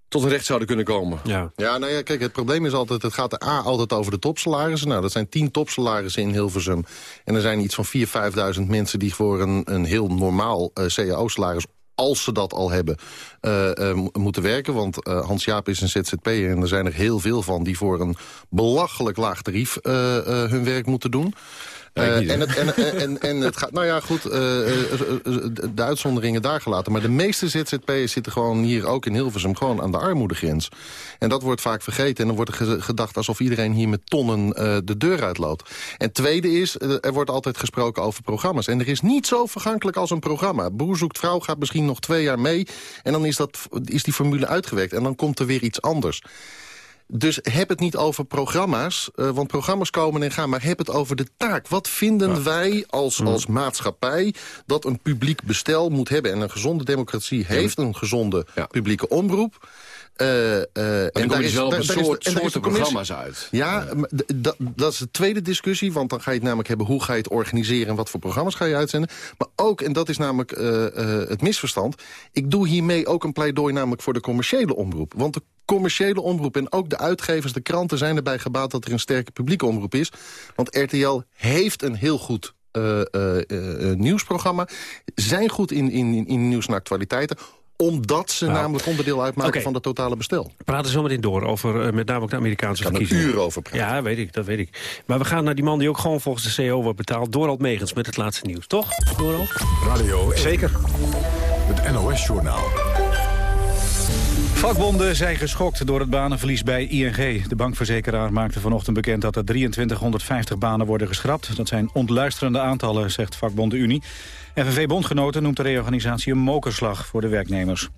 tot een recht zouden kunnen komen. Ja. ja, nou ja, kijk, het probleem is altijd... het gaat er A altijd over de topsalarissen. Nou, dat zijn tien topsalarissen in Hilversum. En er zijn iets van 4.000, 5.000 mensen... die voor een, een heel normaal uh, cao-salaris als ze dat al hebben, uh, uh, moeten werken. Want uh, Hans Jaap is een ZZP'er en er zijn er heel veel van... die voor een belachelijk laag tarief hun werk moeten doen. Uh, en, het, en, en, en, het gaat, nou ja, goed, uh, de uitzonderingen daar gelaten. Maar de meeste ZZP'ers zitten gewoon hier ook in Hilversum gewoon aan de armoedegrens. En dat wordt vaak vergeten. En dan wordt er gedacht alsof iedereen hier met tonnen uh, de deur uitloopt. En tweede is, er wordt altijd gesproken over programma's. En er is niet zo vergankelijk als een programma. Broer zoekt vrouw gaat misschien nog twee jaar mee. En dan is, dat, is die formule uitgewerkt. En dan komt er weer iets anders. Dus heb het niet over programma's, uh, want programma's komen en gaan... maar heb het over de taak. Wat vinden ja. wij als, als maatschappij dat een publiek bestel moet hebben? En een gezonde democratie heeft een gezonde publieke omroep... Uh, uh, en daar is wel een soort, is, soorten programma's uit. Ja, ja. dat is de tweede discussie. Want dan ga je het namelijk hebben hoe ga je het organiseren... en wat voor programma's ga je uitzenden. Maar ook, en dat is namelijk uh, het misverstand... ik doe hiermee ook een pleidooi namelijk voor de commerciële omroep. Want de commerciële omroep en ook de uitgevers, de kranten... zijn erbij gebaat dat er een sterke publieke omroep is. Want RTL heeft een heel goed uh, uh, uh, nieuwsprogramma. Zijn goed in, in, in nieuws en actualiteiten omdat ze nou, namelijk onderdeel uitmaken okay. van het totale bestel. We praten zo meteen door over uh, met name ook de Amerikaanse kan verkiezingen. Kan een uur over praten. Ja, weet ik, dat weet ik. Maar we gaan naar die man die ook gewoon volgens de CEO wordt betaald. Dorald Megens met het laatste nieuws, toch, Dorald? Radio 1. Zeker. Het NOS-journaal. Vakbonden zijn geschokt door het banenverlies bij ING. De bankverzekeraar maakte vanochtend bekend dat er 2350 banen worden geschrapt. Dat zijn ontluisterende aantallen, zegt vakbond de Unie. FNV-bondgenoten noemt de reorganisatie een mokerslag voor de werknemers.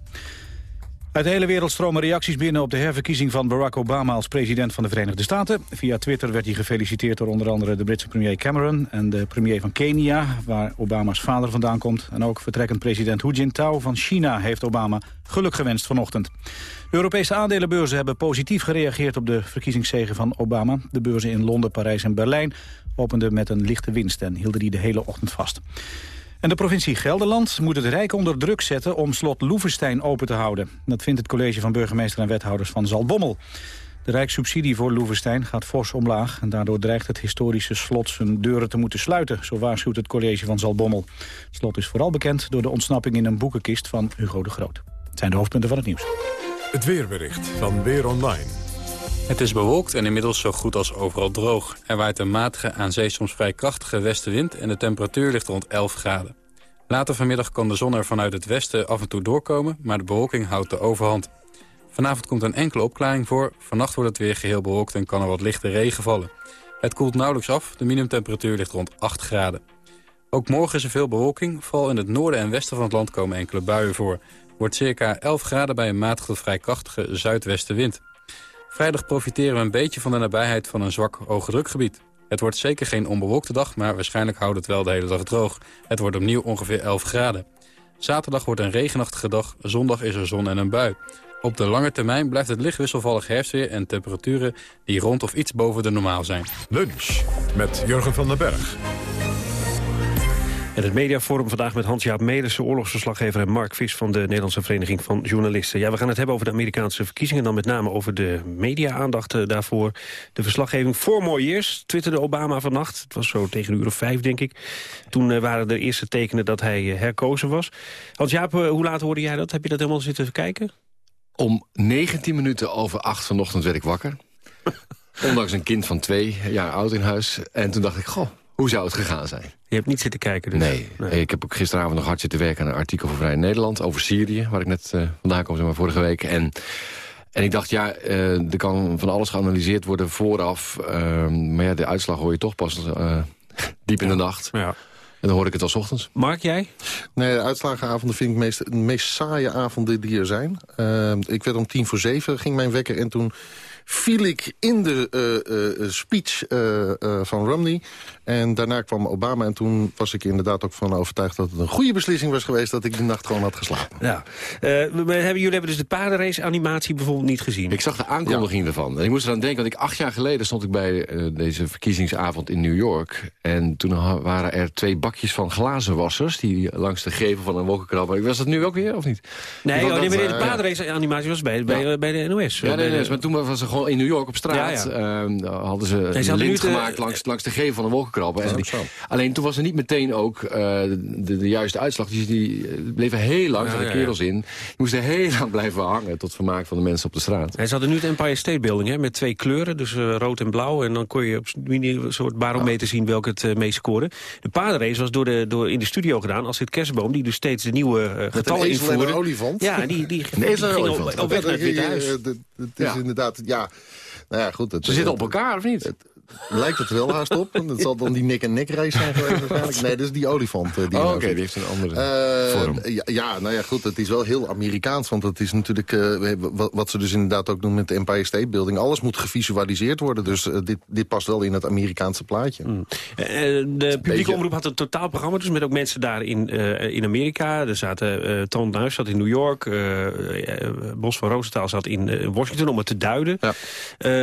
Uit de hele wereld stromen reacties binnen op de herverkiezing van Barack Obama als president van de Verenigde Staten. Via Twitter werd hij gefeliciteerd door onder andere de Britse premier Cameron en de premier van Kenia, waar Obama's vader vandaan komt. En ook vertrekkend president Hu Jintao van China heeft Obama geluk gewenst vanochtend. Europese aandelenbeurzen hebben positief gereageerd op de verkiezingszegen van Obama. De beurzen in Londen, Parijs en Berlijn openden met een lichte winst en hielden die de hele ochtend vast. En de provincie Gelderland moet het Rijk onder druk zetten om slot Loevestein open te houden. Dat vindt het college van burgemeester en wethouders van Zaltbommel. De rijkssubsidie voor Loevestein gaat fors omlaag... en daardoor dreigt het historische slot zijn deuren te moeten sluiten... zo waarschuwt het college van Zaltbommel. Het slot is vooral bekend door de ontsnapping in een boekenkist van Hugo de Groot. Het zijn de hoofdpunten van het nieuws. Het weerbericht van Weer Online. Het is bewolkt en inmiddels zo goed als overal droog. Er waait een matige, aan zee soms vrij krachtige westenwind... en de temperatuur ligt rond 11 graden. Later vanmiddag kan de zon er vanuit het westen af en toe doorkomen... maar de bewolking houdt de overhand. Vanavond komt een enkele opklaring voor. Vannacht wordt het weer geheel bewolkt en kan er wat lichte regen vallen. Het koelt nauwelijks af. De minimumtemperatuur ligt rond 8 graden. Ook morgen is er veel bewolking. Vooral in het noorden en westen van het land komen enkele buien voor. Wordt circa 11 graden bij een matige tot vrij krachtige zuidwestenwind. Vrijdag profiteren we een beetje van de nabijheid van een zwak hogedrukgebied. Het wordt zeker geen onbewolkte dag, maar waarschijnlijk houdt het wel de hele dag droog. Het wordt opnieuw ongeveer 11 graden. Zaterdag wordt een regenachtige dag, zondag is er zon en een bui. Op de lange termijn blijft het licht wisselvallig herfstweer en temperaturen die rond of iets boven de normaal zijn. Lunch met Jurgen van den Berg. En het mediaforum vandaag met Hans-Jaap Medersen, oorlogsverslaggever... en Mark Vis van de Nederlandse Vereniging van Journalisten. Ja, we gaan het hebben over de Amerikaanse verkiezingen... en dan met name over de media-aandacht eh, daarvoor. De verslaggeving voor More Years twitterde Obama vannacht. Het was zo tegen een uur of vijf, denk ik. Toen eh, waren er eerste tekenen dat hij eh, herkozen was. Hans-Jaap, hoe laat hoorde jij dat? Heb je dat helemaal zitten kijken? Om 19 minuten over acht vanochtend werd ik wakker. Ondanks een kind van twee jaar oud in huis. En toen dacht ik, goh, hoe zou het gegaan zijn? Je hebt niet zitten kijken dus? Nee. Ik heb ook gisteravond nog hard zitten werken aan een artikel voor Vrij Nederland... over Syrië, waar ik net uh, vandaan kwam, zeg maar, vorige week. En, en ik dacht, ja, uh, er kan van alles geanalyseerd worden vooraf. Uh, maar ja, de uitslag hoor je toch pas uh, diep in de nacht. Ja. En dan hoor ik het al ochtends. Mark, jij? Nee, de uitslagenavonden vind ik meest, de meest saaie avonden die er zijn. Uh, ik werd om tien voor zeven, ging mijn wekker en toen viel ik in de uh, uh, speech uh, van Romney. En daarna kwam Obama en toen was ik inderdaad ook van overtuigd... dat het een goede beslissing was geweest dat ik die nacht gewoon had geslapen. Ja. we hebben, jullie hebben dus de paardenrace-animatie bijvoorbeeld niet gezien? Ik zag de aankondiging ervan. En ik moest eraan denken, want ik acht jaar geleden stond ik bij deze verkiezingsavond in New York. En toen waren er twee bakjes van glazenwassers... die langs de gevel van een wolkenkrabber... Was dat nu ook weer, of niet? Nee, oh, nee de paardenrace-animatie was bij, bij, bij de NOS. Ja, de NOS, maar toen was er gewoon in New York op straat... Ja, ja. Uh, hadden ze een lint gemaakt langs, langs de gevel van een wolkenkrabber. En die, alleen toen was er niet meteen ook uh, de, de, juiste uitslag. Dus die bleven heel lang, ja, ja, kerels in. Die moesten heel lang blijven hangen tot vermaak van de mensen op de straat. Hij zat er nu het Empire State Building hè, met twee kleuren. Dus uh, rood en blauw. En dan kon je op een soort barometer zien welke het uh, meest scoorde. De paardenrace was door de, door in de studio gedaan als dit kerstboom... die dus steeds de nieuwe getallen invoerde. een olifant? Ja, die, die, die, die ging op, op weg naar het Witte Huis. Het is inderdaad, ja... Nou ja, goed. Het, Ze zitten op elkaar, of niet? Het, lijkt het wel haast op. Dat zal dan die nek en nek race zijn geweest waarschijnlijk. Nee, dat is die olifant. Uh, die oh, oké, okay, die heeft een andere uh, vorm. Ja, ja, nou ja, goed, het is wel heel Amerikaans. Want het is natuurlijk, uh, wat, wat, ze dus inderdaad ook doen met de Empire State Building. Alles moet gevisualiseerd worden. Dus dit, dit past wel in het Amerikaanse plaatje. Mm. de publieke omroep had een totaalprogramma. Dus met ook mensen daar in, in Amerika. Er zaten, Ton Nuis zat in New York. Bos van Roosentaal zat in Washington om het te duiden. Ja.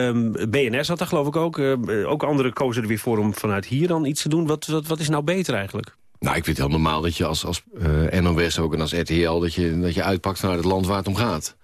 Um, BNR zat daar geloof ik ook ook anderen kozen er weer voor om vanuit hier dan iets te doen. Wat, wat, wat is nou beter eigenlijk? Nou, ik vind het heel normaal dat je als, als uh, NOS ook en als RTL... Dat je, dat je uitpakt vanuit het land waar het om gaat.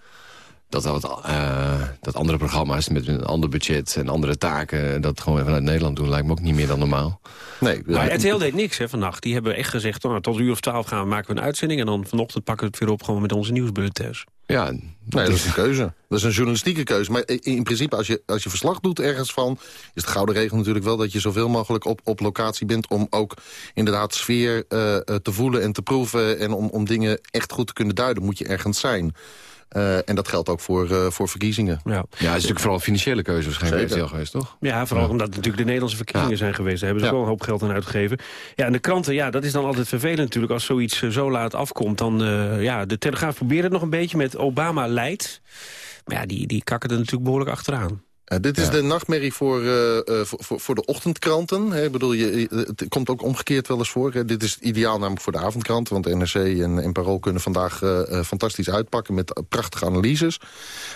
Dat, dat, uh, dat andere programma's met een ander budget en andere taken... dat gewoon vanuit Nederland doen, lijkt me ook niet meer dan normaal. Nee, maar RTL deed niks hè, vannacht. Die hebben echt gezegd, nou, tot een uur of twaalf gaan we maken we een uitzending... en dan vanochtend pakken we het weer op gewoon met onze nieuwsbulletins. Ja, dat, nee, dat is een keuze. Dat is een journalistieke keuze. Maar in principe, als je, als je verslag doet ergens van... is de gouden regel natuurlijk wel dat je zoveel mogelijk op, op locatie bent... om ook inderdaad sfeer uh, te voelen en te proeven... en om, om dingen echt goed te kunnen duiden, moet je ergens zijn. Uh, en dat geldt ook voor, uh, voor verkiezingen. Ja. ja, het is natuurlijk vooral een financiële keuze waarschijnlijk geweest, toch? Ja, vooral ja. omdat natuurlijk de Nederlandse verkiezingen ja. zijn geweest. Daar hebben ze wel een hoop geld aan uitgegeven. Ja, en de kranten, ja, dat is dan altijd vervelend natuurlijk. Als zoiets uh, zo laat afkomt, dan, ja, de Telegraaf probeert het nog een beetje met Obama leidt. Maar ja, die, die kakken er natuurlijk behoorlijk achteraan. Uh, dit is ja. de nachtmerrie voor, uh, uh, voor, voor de ochtendkranten. Hè. Ik bedoel, je, het komt ook omgekeerd wel eens voor. Hè. Dit is ideaal namelijk voor de avondkranten. Want NRC en, en Parool kunnen vandaag fantastisch uitpakken met prachtige analyses.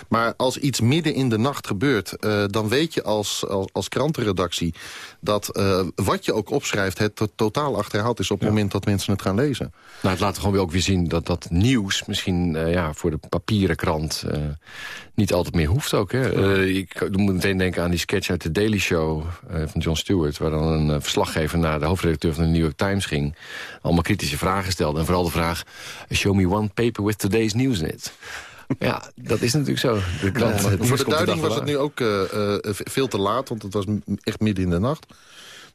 Maar als iets midden in de nacht gebeurt... dan weet je als, als, als krantenredactie dat wat je ook opschrijft... het totaal achterhaald is op het ja. moment dat mensen het gaan lezen. Nou, het laat gewoon weer ook weer zien dat dat nieuws... misschien ja, voor de papieren krant niet altijd meer hoeft ook. Hè. ik moet meteen denken aan die sketch uit de Daily Show uh, van Jon Stewart... waar dan een uh, verslaggever naar de hoofdredacteur van de New York Times ging... allemaal kritische vragen stelde. En vooral de vraag... Show me one paper with today's news in it. Ja, dat is natuurlijk zo. De krant, ja, voor de duiding was het nu ook uh, veel te laat... want het was echt midden in de nacht.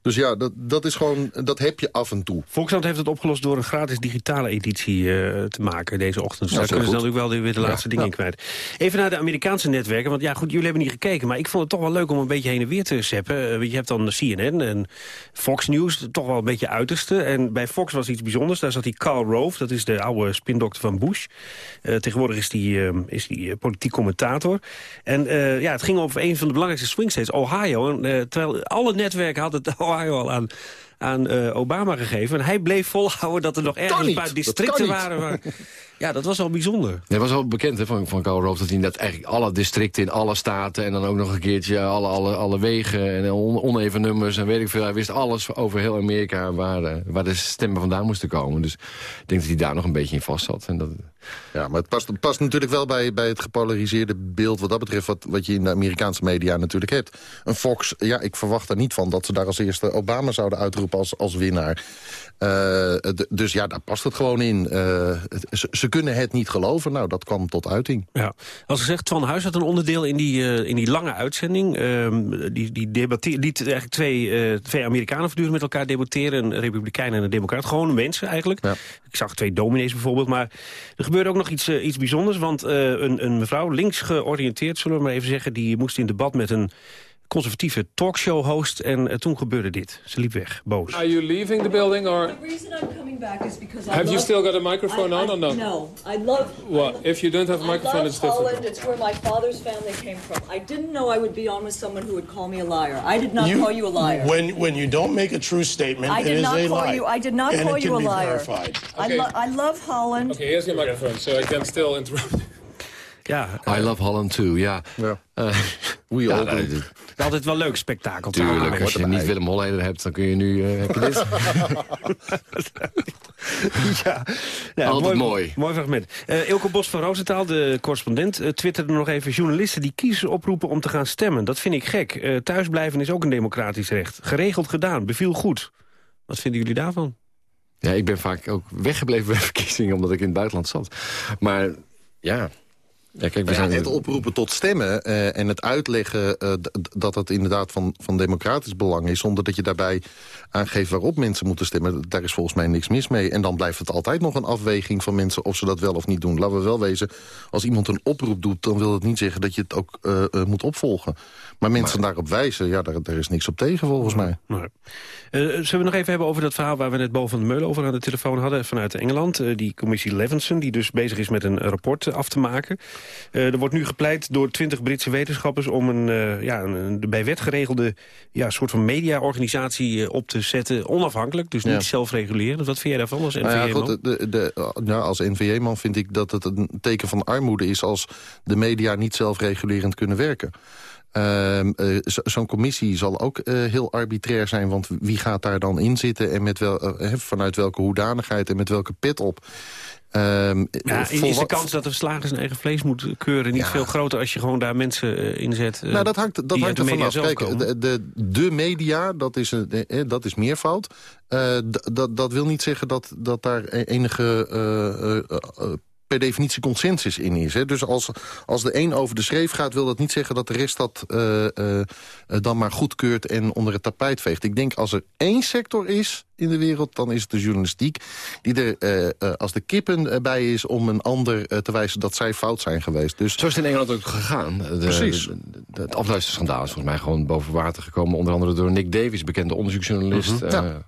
Dus ja, dat, dat is gewoon, dat heb je af en toe. Volkskrant heeft het opgelost door een gratis digitale editie uh, te maken deze ochtend. Dus daar kunnen ze natuurlijk wel weer de laatste dingen in kwijt. Even naar de Amerikaanse netwerken, want ja goed, jullie hebben niet gekeken... maar ik vond het toch wel leuk om een beetje heen en weer te zeppen. Uh, je hebt dan CNN en Fox News, toch wel een beetje uiterste. En bij Fox was iets bijzonders, daar zat die Carl Rove... dat is de oude spindokter van Bush. Uh, tegenwoordig is die, is die politiek commentator. En ja, het ging over een van de belangrijkste swing states, Ohio. En, terwijl alle netwerken hadden het Ohio al aan aan uh, Obama gegeven. En hij bleef volhouden dat er nog ergens een paar districten waren. Waar, ja, dat was al bijzonder. Ja, het was al bekend hè, van, van Karl Rove dat hij net eigenlijk alle districten in alle staten... en dan ook nog een keertje alle, alle, alle wegen en oneven nummers en weet ik veel. Hij wist alles over heel Amerika waar, uh, waar de stemmen vandaan moesten komen. Dus ik denk dat hij daar nog een beetje in vast zat. En dat... Ja, maar het past, past natuurlijk wel bij, bij het gepolariseerde beeld... wat dat betreft wat, wat je in de Amerikaanse media natuurlijk hebt. Een Fox, ja, ik verwacht er niet van dat ze daar als eerste Obama zouden uitroepen als, als winnaar. Uh, dus ja, daar past het gewoon in. Uh, ze, ze, kunnen het niet geloven. Nou, dat kwam tot uiting. Ja. Als gezegd, Van Huis had een onderdeel in die, uh, in die lange uitzending. Ehm, die die liet eigenlijk twee, twee Amerikanen voortdurend met elkaar debatteren. Een republikein en een democraat. Gewoon mensen eigenlijk. Ja. Ik zag twee dominees bijvoorbeeld. Maar er gebeurde ook nog iets, iets bijzonders. Want een, een mevrouw, links georiënteerd zullen we maar even zeggen... die moest in debat met een conservatieve talkshow-host. En uh, toen gebeurde dit. Ze liep weg, boos. Are you leaving the building or... The reason I'm coming back is because I Have you still got a microphone I, on or no? No. I love... What? I, if you don't have a microphone, it's difficult. Holland. It's where my father's family came from. I didn't know I would be on with someone who would call me a liar. I did not you, call you a liar. When when you don't make a true statement, I did it is not a call lie. You, I did not and call you a can be liar. verified. I, lo I love Holland. Okay, here's your microphone, so I can still interrupt. Ja, I love Holland too, ja. ja. Uh, We ja, all nou, do. Altijd wel leuk spektakel. Tuurlijk, als je niet Willem Holleder hebt, dan kun je nu... Uh, heb je dit? ja, ja, Altijd mooi. mooi. Mooi fragment. Uh, Ilko Bos van Roosentaal, de correspondent, uh, twitterde nog even... journalisten die kiezers oproepen om te gaan stemmen. Dat vind ik gek. Uh, thuisblijven is ook een democratisch recht. Geregeld gedaan, beviel goed. Wat vinden jullie daarvan? Ja, ik ben vaak ook weggebleven bij verkiezingen... omdat ik in het buitenland zat. Maar ja... Ja, kijk, we zijn... het oproepen tot stemmen uh, en het uitleggen uh, dat het inderdaad van, van democratisch belang is... zonder dat je daarbij aangeeft waarop mensen moeten stemmen... daar is volgens mij niks mis mee. En dan blijft het altijd nog een afweging van mensen of ze dat wel of niet doen. Laten we wel wezen, als iemand een oproep doet... dan wil het niet zeggen dat je het ook uh, moet opvolgen. Maar mensen maar... daarop wijzen, ja, daar, daar, is niks op tegen volgens mij. Maar, zullen we nog even hebben over dat verhaal... waar we net boven van de Meulen over aan de telefoon hadden... vanuit Engeland, die commissie Levinson... die dus bezig is met een rapport af te maken... Uh, er wordt nu gepleit door twintig Britse wetenschappers... om een, ja, een, bij wet geregelde ja, soort van mediaorganisatie op te zetten. Onafhankelijk, dus niet ja. zelfregulerend. Wat vind jij daarvan als NVA-man? Nou ja, nou, als NVA-man vind ik dat het een teken van armoede is... als de media niet zelfregulerend kunnen werken. Uh, uh, Zo'n commissie zal ook uh, heel arbitrair zijn... want wie gaat daar dan in zitten en met wel, vanuit welke hoedanigheid... en met welke pit op... Um, ja, is de kans dat de slager zijn eigen vlees moet keuren niet ja. veel groter als je gewoon daar mensen uh, inzet? Uh, nou, dat hangt, dat hangt er vanaf. Kijk, de, de, de, media, dat is, een, eh, dat is meervoud. Uh, dat, dat wil niet zeggen dat, dat daar enige per definitie consensus in is. Hè? Dus als, als de een over de schreef gaat... wil dat niet zeggen dat de rest dat uh, uh, dan maar goedkeurt en onder het tapijt veegt. Ik denk als er één sector is in de wereld, dan is het de journalistiek... die er uh, als de kippen bij is om een ander te wijzen dat zij fout zijn geweest. Dus... Zo is het in Engeland ook gegaan. De, Precies. De, de, het afluisterschandaal is volgens mij gewoon boven water gekomen. Onder andere door Nick Davies, bekende onderzoeksjournalist. Mm -hmm. ja.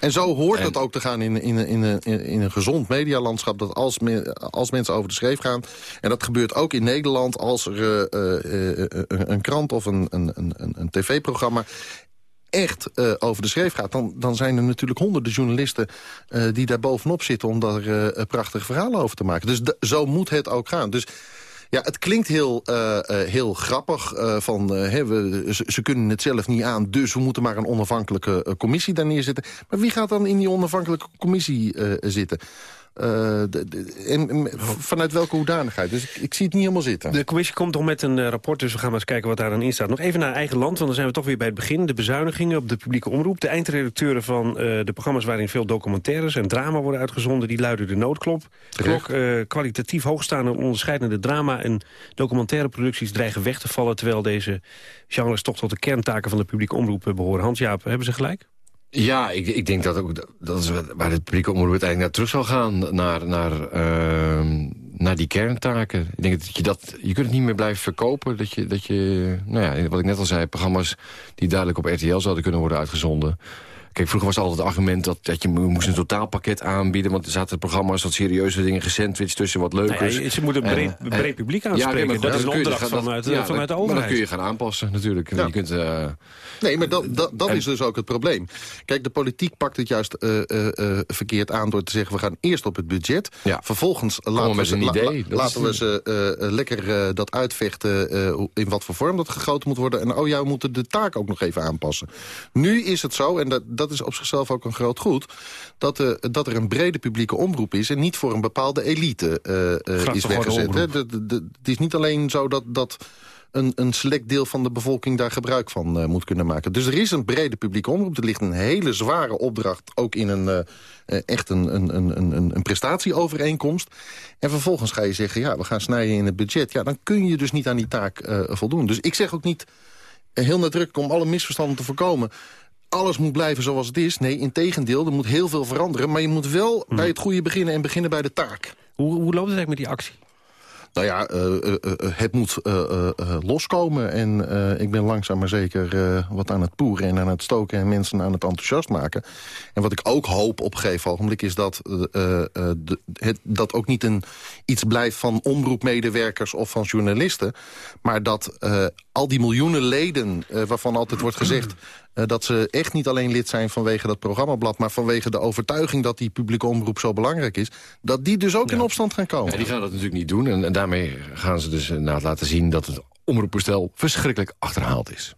En zo hoort en... het ook te gaan in, in, in, in, in een gezond medialandschap... dat als, me, als mensen over de schreef gaan... en dat gebeurt ook in Nederland als er een, een krant of een, een, een, een tv-programma echt uh, over de schreef gaat... Dan, dan zijn er natuurlijk honderden journalisten uh, die daar bovenop zitten... om daar uh, prachtige verhalen over te maken. Dus zo moet het ook gaan. Dus ja, het klinkt heel, heel grappig. Van, we, ze, ze, kunnen het zelf niet aan, dus we moeten maar een onafhankelijke commissie daar neerzetten. Maar wie gaat dan in die onafhankelijke commissie zitten? Uh, de, de, en, vanuit welke hoedanigheid. Dus ik, ik, zie het niet helemaal zitten. De commissie komt nog met een uh, rapport, dus we gaan maar eens kijken wat daar dan in staat. Nog even naar eigen land, want dan zijn we toch weer bij het begin. De bezuinigingen op de publieke omroep. De eindredacteuren van uh, de programma's waarin veel documentaires en drama worden uitgezonden... die luiden de noodklop. Klok, kwalitatief hoogstaande onderscheidende drama... en documentaire producties dreigen weg te vallen... terwijl deze genres toch tot de kerntaken van de publieke omroep behoren. Hans-Jaap, hebben ze gelijk? Ja, ik, ik denk dat ook dat- is waar het publieke omroep uiteindelijk naar terug zal gaan. Naar, naar, ehm, naar die kerntaken. Ik denk dat je dat... Je kunt het niet meer blijven verkopen. Dat je, dat je nou ja, wat ik net al zei, programma's die duidelijk op RTL zouden kunnen worden uitgezonden. Kijk, vroeger was altijd het argument dat, dat je moest een totaalpakket aanbieden. Want er zaten programma's wat serieuze dingen gesandwiched tussen wat leukers. Ja, ze moeten een breed- en- publiek Ja, aanspreken. nee, maar Dat is een opdracht dat- vanuit- ja, vanuit de Maar dan overheid. kun je gaan aanpassen natuurlijk. Ja. Je kunt, eh, Nee, maar dat, dat, dat is dus ook het probleem. Kijk, de politiek pakt het juist eh, eh, eh, verkeerd aan door te zeggen... we gaan eerst op het budget. Vervolgens laten we, ze, idee. la- Dat laten we ze lekker dat uitvechten... eh, in wat voor vorm dat gegoten moet worden. En oh ja, we moeten de taak ook nog even aanpassen. Nu is het zo, en dat, dat is op zichzelf ook een groot goed... Dat, eh, dat er een brede publieke omroep is... en niet voor een bepaalde elite eh, eh, is weggezet. Het is niet alleen zo dat... dat een, een select deel van de bevolking daar gebruik van moet kunnen maken. Dus er is een brede publieke omroep. Er ligt een hele zware opdracht, ook in een, echt een, een, een, een, een prestatieovereenkomst. En vervolgens ga je zeggen, ja, we gaan snijden in het budget. Ja, dan kun je dus niet aan die taak voldoen. Dus ik zeg ook niet heel nadrukkelijk om alle misverstanden te voorkomen alles moet blijven zoals het is. Nee, in tegendeel, er moet heel veel veranderen. Maar je moet wel bij het goede beginnen en beginnen bij de taak. Hoe, hoe loopt het eigenlijk met die actie? Nou ja, eh, eh, eh, het moet loskomen. En ik ben langzaam maar zeker wat aan het poeren en aan het stoken... en mensen aan het enthousiast maken. En wat ik ook hoop op een gegeven ogenblik... is dat, de, het, dat ook niet een, iets blijft van omroepmedewerkers of van journalisten... maar dat al die miljoenen leden waarvan altijd wordt gezegd... eh, dat ze echt niet alleen lid zijn vanwege dat programmablad... maar vanwege de overtuiging dat die publieke omroep zo belangrijk is... dat die dus ook in opstand gaan komen. Ja, die gaan dat natuurlijk niet doen. En, en daarmee gaan ze dus inderdaad laten zien dat het omroepbestel verschrikkelijk achterhaald is.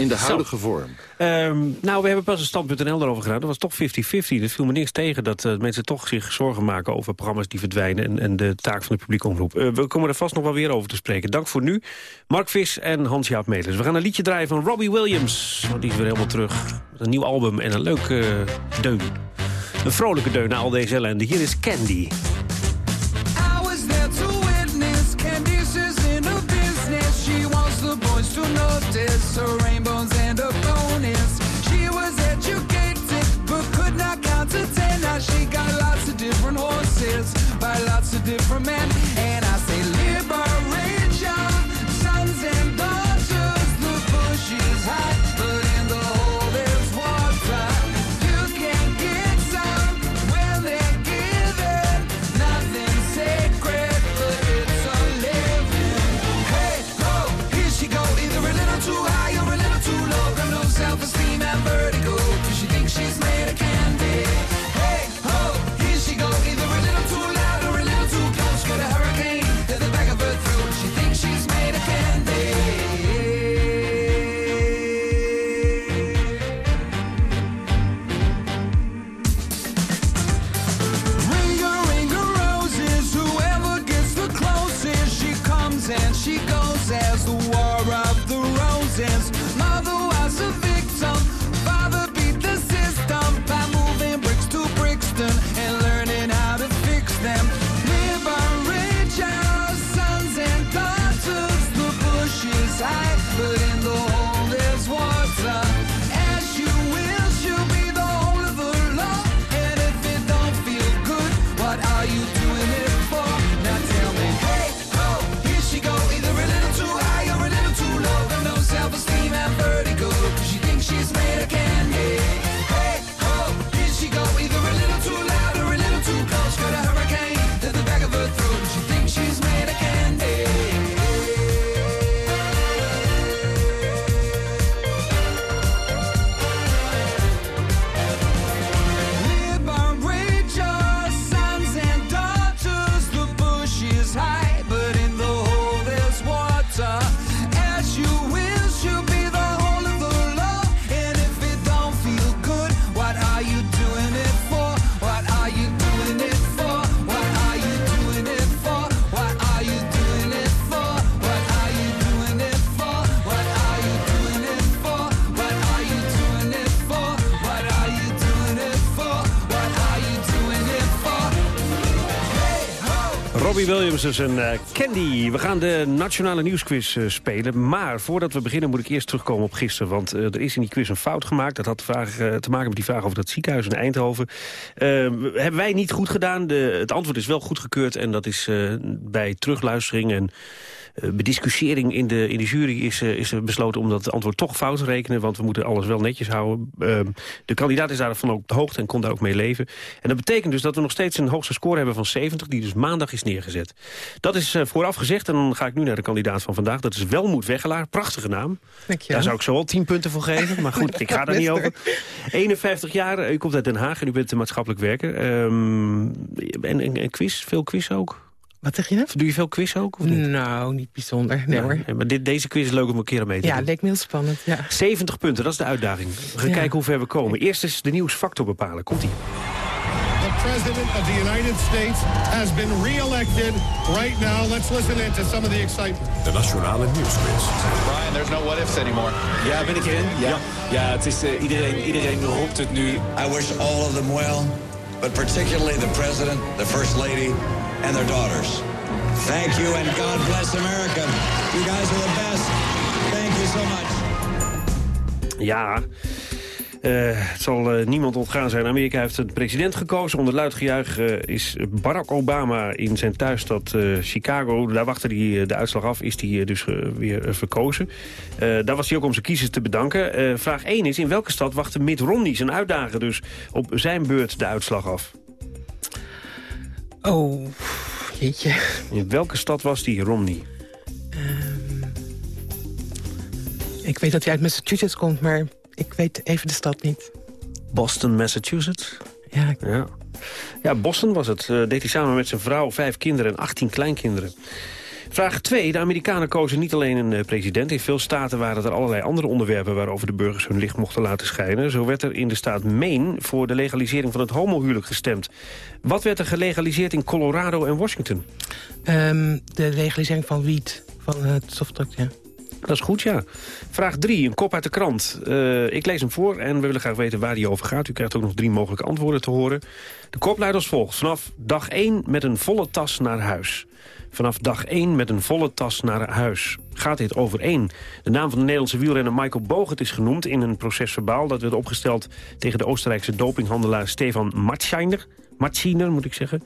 In de Zo. huidige vorm. Ehm, nou, we hebben pas een stand.nl erover gedaan. Dat was toch 50-50. Er viel me niks tegen dat eh, mensen toch zich zorgen maken... over programma's die verdwijnen en, en de taak van de publieke omroep. Eh, we komen er vast nog wel weer over te spreken. Dank voor nu. Mark Vis en Hans-Jaap Melis. We gaan een liedje draaien van Robbie Williams. Want die is weer helemaal terug. Met een nieuw album en een leuke eh, deun. Een vrolijke deun na al deze ellende. Hier is Candy. I was there to witness Candice's by lots of different men. En eh, Candy. We gaan de nationale nieuwsquiz eh, spelen. Maar voordat we beginnen moet ik eerst terugkomen op gisteren. Want eh, er is in die quiz een fout gemaakt. Dat had eh, te maken met die vraag over dat ziekenhuis in Eindhoven. Hebben wij niet goed gedaan. De, het antwoord is wel goedgekeurd. En dat is bij terugluistering en bediscussiëring in de, in de jury is, eh, is er besloten om dat antwoord toch fout te rekenen. Want we moeten alles wel netjes houden. Ehm, de kandidaat is daarvan ook op de hoogte en kon daar ook mee leven. En dat betekent dus dat we nog steeds een hoogste score hebben van 70... die dus maandag is neergezet. Dat is eh, vooraf gezegd en dan ga ik nu naar de kandidaat van vandaag. Dat is Welmoed Weggelaar, prachtige naam. Dankjewel. Daar zou ik zo wel 10 punten voor geven. Maar goed, ik ga daar niet over. 51 jaar, eh, u komt uit Den Haag en u bent een maatschappelijk werker. Ehm, en, en, en quiz, veel quiz ook? Wat zeg je nou? Doe je veel quiz ook? Of niet? Nou, niet bijzonder. Nee, hoor. Ja, maar dit, deze quiz is leuk om een keer mee te Ja, doen. leek me heel spannend. Ja. 70 punten, dat is de uitdaging. We gaan Ja. kijken hoe ver we komen. Eerst is de nieuwsfactor bepalen. Komt-ie. The President of the United States has been re-elected right now. Let's listen in to some of the excitement. De Nationale Nieuwsquiz. Brian, there's no what ifs anymore. Ja, ben ik erin? Ja. Ja, het is, eh, iedereen, iedereen roept het nu. I wish all of them well, but particularly the President, the First Lady, and their daughters. Thank you and God bless America. You guys are the best. Thank you so much. Ja, eh, het zal eh, niemand ontgaan zijn. Amerika heeft een president gekozen. Onder luid gejuich eh, is Barack Obama in zijn thuisstad Chicago. Daar wachtte hij de uitslag af. Is hij dus weer verkozen. Daar was hij ook om zijn kiezers te bedanken. Vraag 1 is, in welke stad wachtte Mitt Romney zijn uitdager dus op zijn beurt de uitslag af? Oh, jeetje. In welke stad was die, Romney? Ik weet dat hij uit Massachusetts komt, maar ik weet even de stad niet. Boston, Massachusetts? Ja. Ja, ja Boston was het. Eh, deed hij samen met zijn vrouw, vijf kinderen en 18 kleinkinderen. Vraag 2. De Amerikanen kozen niet alleen een eh, president. In veel staten waren er allerlei andere onderwerpen... waarover de burgers hun licht mochten laten schijnen. Zo werd er in de staat Maine voor de legalisering van het homohuwelijk gestemd. Wat werd er gelegaliseerd in Colorado en Washington? Ehm, de legalisering van wiet, van het softdruk, ja. Dat is goed, ja. Vraag 3, een kop uit de krant. Eh, ik lees hem voor en we willen graag weten waar die over gaat. U krijgt ook nog drie mogelijke antwoorden te horen. De kop luidt als volgt. Vanaf dag 1 met een volle tas naar huis. Vanaf dag 1 met een volle tas naar huis. Gaat dit overeen? De naam van de Nederlandse wielrenner Michael Bogert is genoemd... in een procesverbaal dat werd opgesteld tegen de Oostenrijkse dopinghandelaar Stefan Matschiner. Matschiner, moet ik zeggen.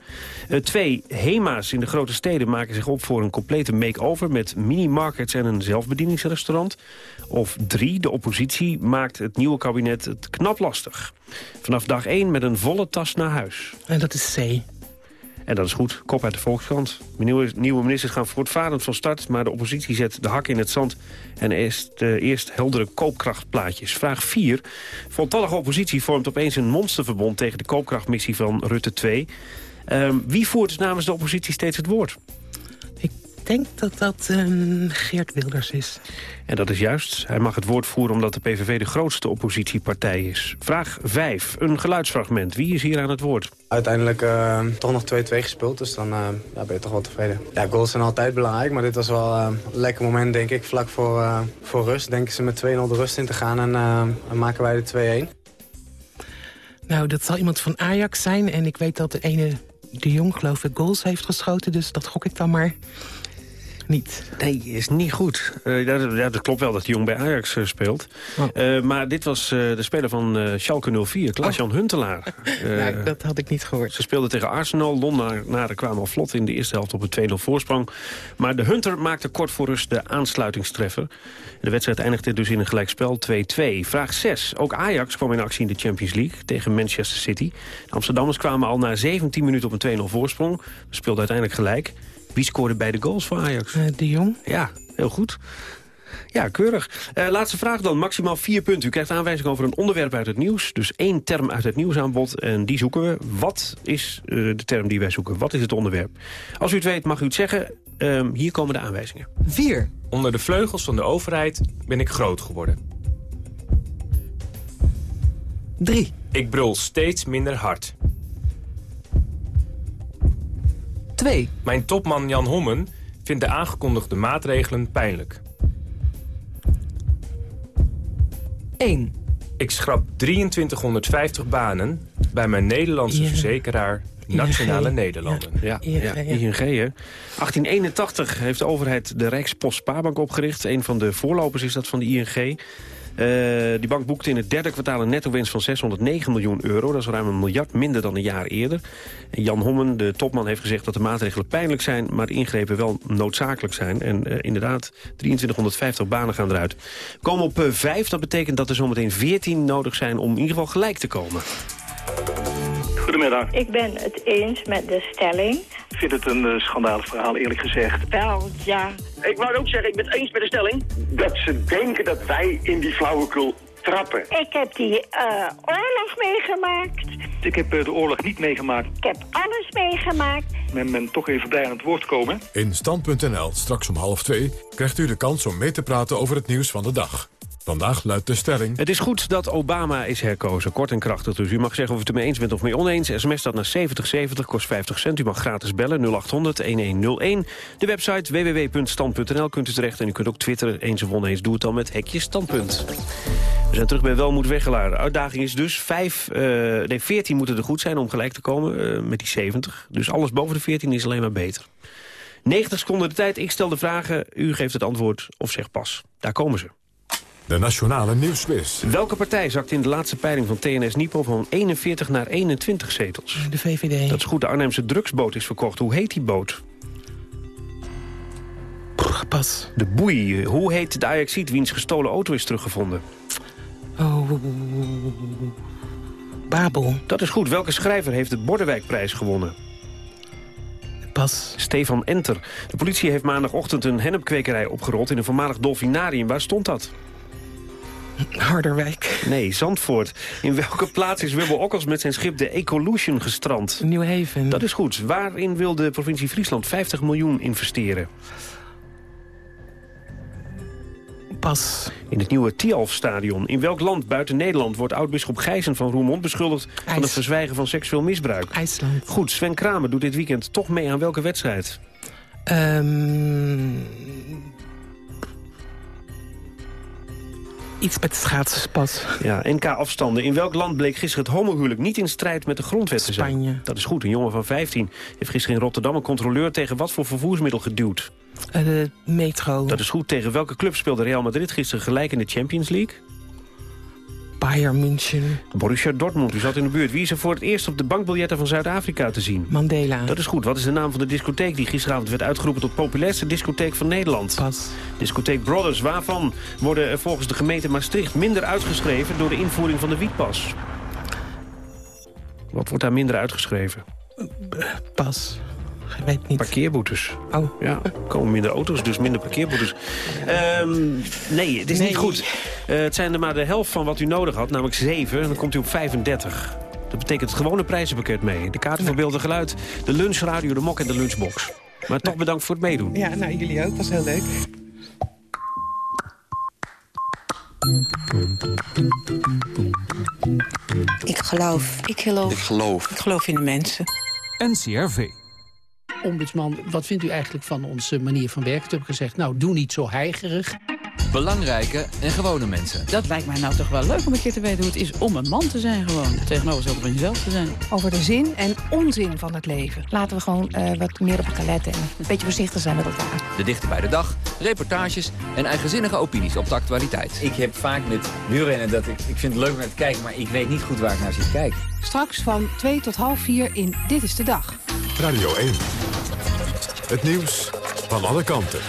Eh, twee, HEMA's in de grote steden maken zich op voor een complete make-over... met mini-markets en een zelfbedieningsrestaurant. Of drie, de oppositie maakt het nieuwe kabinet het knap lastig. Vanaf dag 1 met een volle tas naar huis. En dat is C. En dat is goed, kop uit de Volkskrant. Nieuwe, nieuwe ministers gaan voortvarend van start... maar de oppositie zet de hak in het zand... en eerst, eh, eerst heldere koopkrachtplaatjes. Vraag 4. Voltallige oppositie vormt opeens een monsterverbond... tegen de koopkrachtmissie van Rutte 2. Ehm, wie voert dus namens de oppositie steeds het woord? Ik denk dat dat ehm, Geert Wilders is. En dat is juist. Hij mag het woord voeren omdat de PVV de grootste oppositiepartij is. Vraag 5. Een geluidsfragment. Wie is hier aan het woord? Uiteindelijk eh, toch nog 2-2 gespeeld, dus dan eh, ja, ben je toch wel tevreden. Ja, goals zijn altijd belangrijk, maar dit was wel een lekker moment, denk ik. Vlak voor, eh, voor rust denken ze met 2-0 de rust in te gaan en eh, dan maken wij de 2-1. Nou, dat zal iemand van Ajax zijn. En ik weet dat de ene de Jong, geloof ik, goals heeft geschoten. Dus dat gok ik dan maar niet. Nee, is niet goed. Ja, dat- ja, dat klopt wel dat de Jong bij Ajax eh, speelt. Eh, maar dit was de speler van Schalke 04, Klaas-Jan Huntelaar. Eh, Nou, dat had ik niet gehoord. Ze speelden tegen Arsenal. Londenaren kwamen al vlot in de eerste helft op een 2-0 voorsprong. Maar de Hunter maakte kort voor rust de aansluitingstreffer. De wedstrijd eindigde dus in een gelijkspel 2-2. Vraag 6. Ook Ajax kwam in actie in de Champions League tegen Manchester City. De Amsterdammers kwamen al na 17 minuten op een 2-0 voorsprong. We speelden uiteindelijk gelijk. Wie scoorde beide goals voor Ajax? Eh, de Jong. Ja, heel goed. Ja, keurig. Eh, laatste vraag dan. Maximaal vier punten. U krijgt aanwijzing over een onderwerp uit het nieuws. Dus één term uit het nieuwsaanbod. En die zoeken we. Wat is eh, de term die wij zoeken? Wat is het onderwerp? Als u het weet, mag u het zeggen. Ehm, hier komen de aanwijzingen. 4. Onder de vleugels van de overheid ben ik groot geworden. 3. Ik brul steeds minder hard. 2. Mijn topman Jan Hommen vindt de aangekondigde maatregelen pijnlijk. 1. Ik schrap 2350 banen bij mijn Nederlandse Ja. verzekeraar Nationale Nederlanden. Ja, ja, ING, hè. 1881 heeft de overheid de Rijkspost Spaarbank opgericht. Een van de voorlopers is dat van de ING. Eh, die bank boekte in het derde kwartaal een netto-winst van 609 miljoen euro. Dat is ruim een miljard minder dan een jaar eerder. En Jan Hommen, de topman, heeft gezegd dat de maatregelen pijnlijk zijn... maar de ingrepen wel noodzakelijk zijn. En eh, inderdaad, 2350 banen gaan eruit. We komen op eh, 5, dat betekent dat er zometeen 14 nodig zijn... om in ieder geval gelijk te komen. Goedemiddag. Ik ben het eens met de stelling. Ik vind het een uh, schandalig verhaal, eerlijk gezegd. Wel, ja. Ik wou ook zeggen, ik ben het eens met de stelling... dat ze denken dat wij in die flauwekul trappen. Ik heb die uh, oorlog meegemaakt. Ik heb uh, de oorlog niet meegemaakt. Ik heb alles meegemaakt. Men, men toch even bij aan het woord komen. In Stand.nl, straks om half twee, krijgt u de kans om mee te praten over het nieuws van de dag. Vandaag luidt de stelling... Het is goed dat Obama is herkozen, kort en krachtig. Dus u mag zeggen of u het ermee eens bent of mee oneens. SMS dat naar 7070, kost 50 cent. U mag gratis bellen, 0800-1101. De website www.stand.nl kunt u terecht. En u kunt ook twitteren, eens of oneens. Doe het dan met hekje standpunt. We zijn terug bij Welmoed Weggelaar. De uitdaging is dus 5, uh, nee, 14 moeten er goed zijn om gelijk te komen uh, met die 70. Dus alles boven de 14 is alleen maar beter. 90 seconden de tijd, ik stel de vragen, u geeft het antwoord of zegt pas. Daar komen ze. De Nationale Nieuwsquiz. Welke partij zakt in de laatste peiling van TNS Nipo van 41 naar 21 zetels? De VVD. Dat is goed, de Arnhemse drugsboot is verkocht. Hoe heet die boot? Pas. De boei. Hoe heet de Ajaxiet wiens gestolen auto is teruggevonden? Oh, Babel. Dat is goed. Welke schrijver heeft de Bordewijkprijs gewonnen? Pas. Stefan Enter. De politie heeft maandagochtend een hennepkwekerij opgerold... in een voormalig dolfinarium. Waar stond dat? Harderwijk. Nee, Zandvoort. In welke plaats is Wubbo Okkels met zijn schip de Ecolution gestrand? New Haven. Dat is goed. Waarin wil de provincie Friesland 50 miljoen investeren? Pas. In het nieuwe Tialf-stadion. In welk land buiten Nederland wordt oud-bisschop Gijzen van Roermond beschuldigd... IJs. van het verzwijgen van seksueel misbruik? IJsland. Goed, Sven Kramer doet dit weekend toch mee aan welke wedstrijd? Um, iets met schaatsen pas. Ja, NK-afstanden. In welk land bleek gisteren het homohuwelijk niet in strijd met de grondwet te zijn? Spanje. Dat is goed. Een jongen van 15 heeft gisteren in Rotterdam een controleur tegen wat voor vervoersmiddel geduwd? Uh, de metro. Dat is goed. Tegen welke club speelde Real Madrid gisteren gelijk in de Champions League? Bayern München. Borussia Dortmund, u zat in de buurt. Wie is er voor het eerst op de bankbiljetten van Zuid-Afrika te zien? Mandela. Dat is goed. Wat is de naam van de discotheek die gisteravond werd uitgeroepen tot populairste discotheek van Nederland? Pas. Discotheek Brothers. Waarvan worden er volgens de gemeente Maastricht minder uitgeschreven door de invoering van de wietpas? Wat wordt daar minder uitgeschreven? Pas. Ik weet niet. Parkeerboetes. Oh. Ja, er komen minder auto's, dus minder parkeerboetes. Um, nee, het is nee. niet goed. Uh, het zijn er maar de helft van wat u nodig had, namelijk 7. En dan komt u op 35. Dat betekent het gewone prijzenpakket mee. De kaarten voor beeld en geluid, de lunchradio, de mok en de lunchbox. Maar toch bedankt voor het meedoen. Ja, nou, jullie ook. was heel leuk. Ik geloof. Ik geloof. Ik geloof. Ik geloof in de mensen. NCRV. Ombudsman, wat vindt u eigenlijk van onze manier van werken? Toen heb ik gezegd, nou, doe niet zo heigerig. Belangrijke en gewone mensen. Dat lijkt mij nou toch wel leuk om een keer te weten hoe het is om een man te zijn gewoon. Tegenover van jezelf te zijn. Over de zin en onzin van het leven. Laten we gewoon uh, wat meer op elkaar letten en een beetje voorzichtig zijn met elkaar. De dichter bij de dag, reportages en eigenzinnige opinies op de actualiteit. Ik heb vaak met wielrennen dat ik, ik vind het leuk om naar te kijken, maar ik weet niet goed waar ik naar zit te kijken. Straks van 2 tot half 4 in Dit is de Dag. Radio 1. Het nieuws van alle kanten.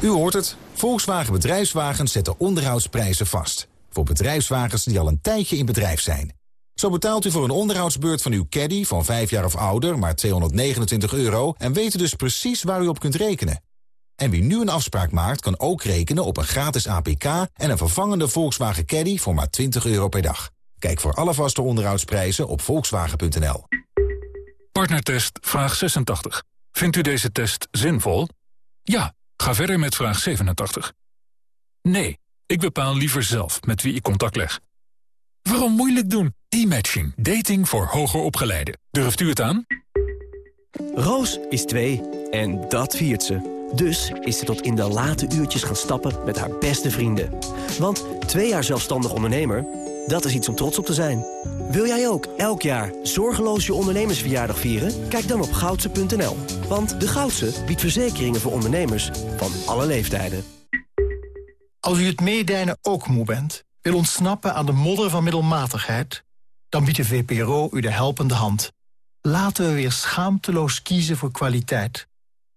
U hoort het. Volkswagen Bedrijfswagens zetten onderhoudsprijzen vast. Voor bedrijfswagens die al een tijdje in bedrijf zijn. Zo betaalt u voor een onderhoudsbeurt van uw caddy van 5 jaar of ouder maar 229 euro... en weet u dus precies waar u op kunt rekenen. En wie nu een afspraak maakt, kan ook rekenen op een gratis APK... en een vervangende Volkswagen Caddy voor maar 20 euro per dag. Kijk voor alle vaste onderhoudsprijzen op volkswagen.nl. Partnertest vraag 86. Vindt u deze test zinvol? Ja, ga verder met vraag 87. Nee, ik bepaal liever zelf met wie ik contact leg. Waarom moeilijk doen? E-matching. Dating voor hoger opgeleiden. Durft u het aan? Roos is twee en dat viert ze. Dus is ze tot in de late uurtjes gaan stappen met haar beste vrienden. Want twee jaar zelfstandig ondernemer, dat is iets om trots op te zijn. Wil jij ook elk jaar zorgeloos je ondernemersverjaardag vieren? Kijk dan op goudse.nl. Want de Goudse biedt verzekeringen voor ondernemers van alle leeftijden. Als u het meedijnen ook moe bent, wil ontsnappen aan de modder van middelmatigheid... dan biedt de VPRO u de helpende hand. Laten we weer schaamteloos kiezen voor kwaliteit.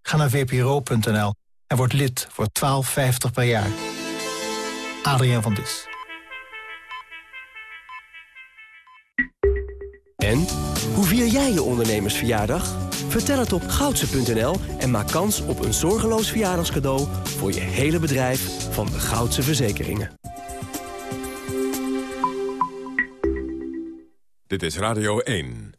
Ga naar vpro.nl en word lid voor 12,50 per jaar. Adriaan van Dis. En? Hoe vier jij je ondernemersverjaardag? Vertel het op goudse.nl en maak kans op een zorgeloos verjaardagscadeau... voor je hele bedrijf van de Goudse Verzekeringen. Dit is Radio 1.